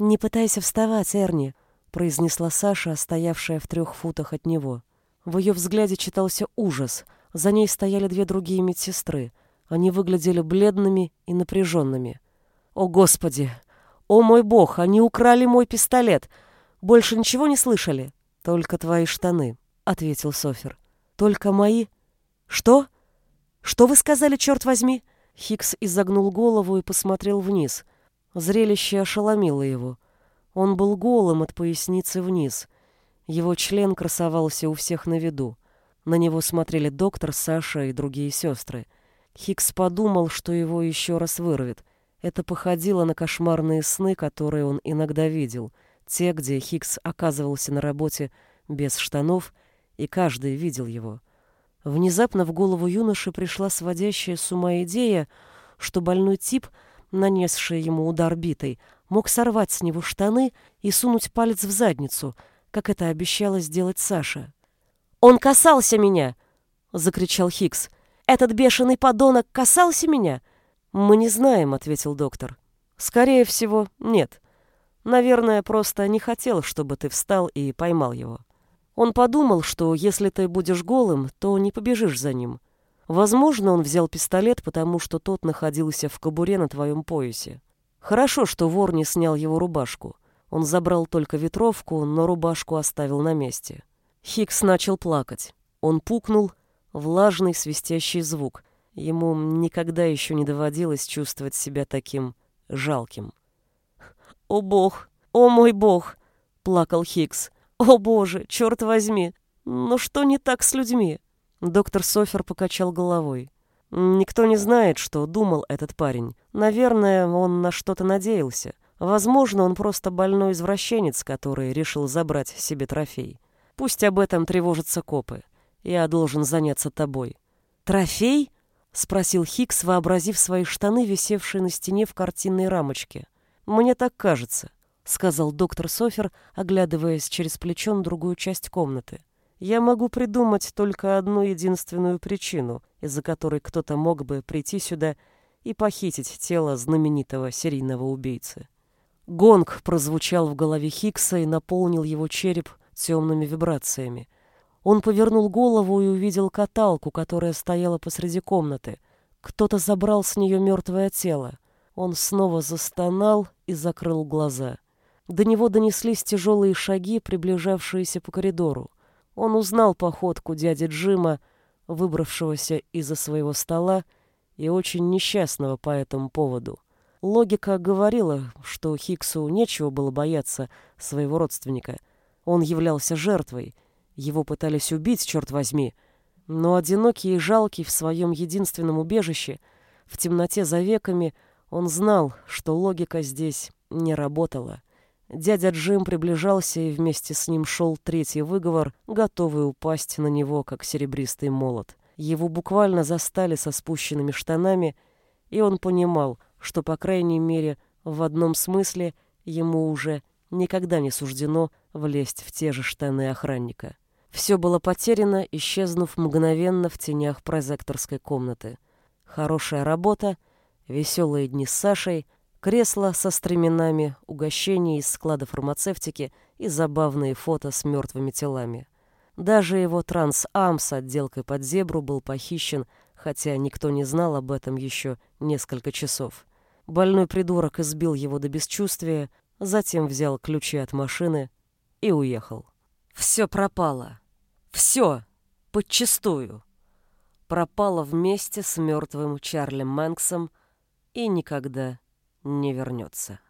Speaker 1: «Не пытайся вставать, Эрни», — произнесла Саша, стоявшая в трех футах от него. В ее взгляде читался ужас — за ней стояли две другие медсестры. Они выглядели бледными и напряженными. «О, Господи! О, мой Бог! Они украли мой пистолет! Больше ничего не слышали?» «Только твои штаны», — ответил Софер. «Только мои? Что? Что вы сказали, черт возьми?» Хикс изогнул голову и посмотрел вниз. Зрелище ошеломило его. Он был голым от поясницы вниз. Его член красовался у всех на виду. На него смотрели доктор, Саша и другие сестры. Хикс подумал, что его еще раз вырвет. Это походило на кошмарные сны, которые он иногда видел. Те, где Хикс оказывался на работе без штанов, и каждый видел его. Внезапно в голову юноши пришла сводящая с ума идея, что больной тип, нанесший ему удар битой, мог сорвать с него штаны и сунуть палец в задницу, как это обещала сделать Саша. «Он касался меня!» — закричал Хикс. «Этот бешеный подонок касался меня?» «Мы не знаем», — ответил доктор. «Скорее всего, нет. Наверное, просто не хотел, чтобы ты встал и поймал его. Он подумал, что если ты будешь голым, то не побежишь за ним. Возможно, он взял пистолет, потому что тот находился в кобуре на твоем поясе. Хорошо, что вор не снял его рубашку. Он забрал только ветровку, но рубашку оставил на месте. Хикс начал плакать. Он пукнул, влажный свистящий звук. Ему никогда еще не доводилось чувствовать себя таким жалким. «О бог! О мой бог!» — плакал Хикс. «О боже, черт возьми! Но что не так с людьми?» Доктор Софер покачал головой. Никто не знает, что думал этот парень. Наверное, он на что-то надеялся. Возможно, он просто больной извращенец, который решил забрать себе трофей. Пусть об этом тревожатся копы. Я должен заняться тобой. Трофей? спросил Хикс, вообразив свои штаны, висевшие на стене в картинной рамочке. Мне так кажется, сказал доктор Софер, оглядываясь через плечо на другую часть комнаты. Я могу придумать только одну единственную причину, из-за которой кто-то мог бы прийти сюда и похитить тело знаменитого серийного убийцы. Гонг прозвучал в голове Хикса и наполнил его череп темными вибрациями. Он повернул голову и увидел каталку, которая стояла посреди комнаты. Кто-то забрал с нее мертвое тело. Он снова застонал и закрыл глаза. До него донеслись тяжелые шаги, приближавшиеся по коридору. Он узнал походку дяди Джима, выбравшегося из-за своего стола и очень несчастного по этому поводу. Логика говорила, что Хиксу нечего было бояться своего родственника — он являлся жертвой. Его пытались убить, черт возьми. Но одинокий и жалкий в своем единственном убежище, в темноте за веками, он знал, что логика здесь не работала. Дядя Джим приближался, и вместе с ним шел третий выговор, готовый упасть на него, как серебристый молот. Его буквально застали со спущенными штанами, и он понимал, что, по крайней мере, в одном смысле ему уже никогда не суждено влезть в те же штаны охранника. Все было потеряно, исчезнув мгновенно в тенях прозекторской комнаты. Хорошая работа, веселые дни с Сашей, кресло со стременами, угощения из склада фармацевтики и забавные фото с мертвыми телами. Даже его транс-ам с отделкой под зебру был похищен, хотя никто не знал об этом еще несколько часов. Больной придурок избил его до бесчувствия, затем взял ключи от машины и уехал. Все пропало. Все. Подчистую. Пропало вместе с мертвым Чарли Мэнксом и никогда не вернется.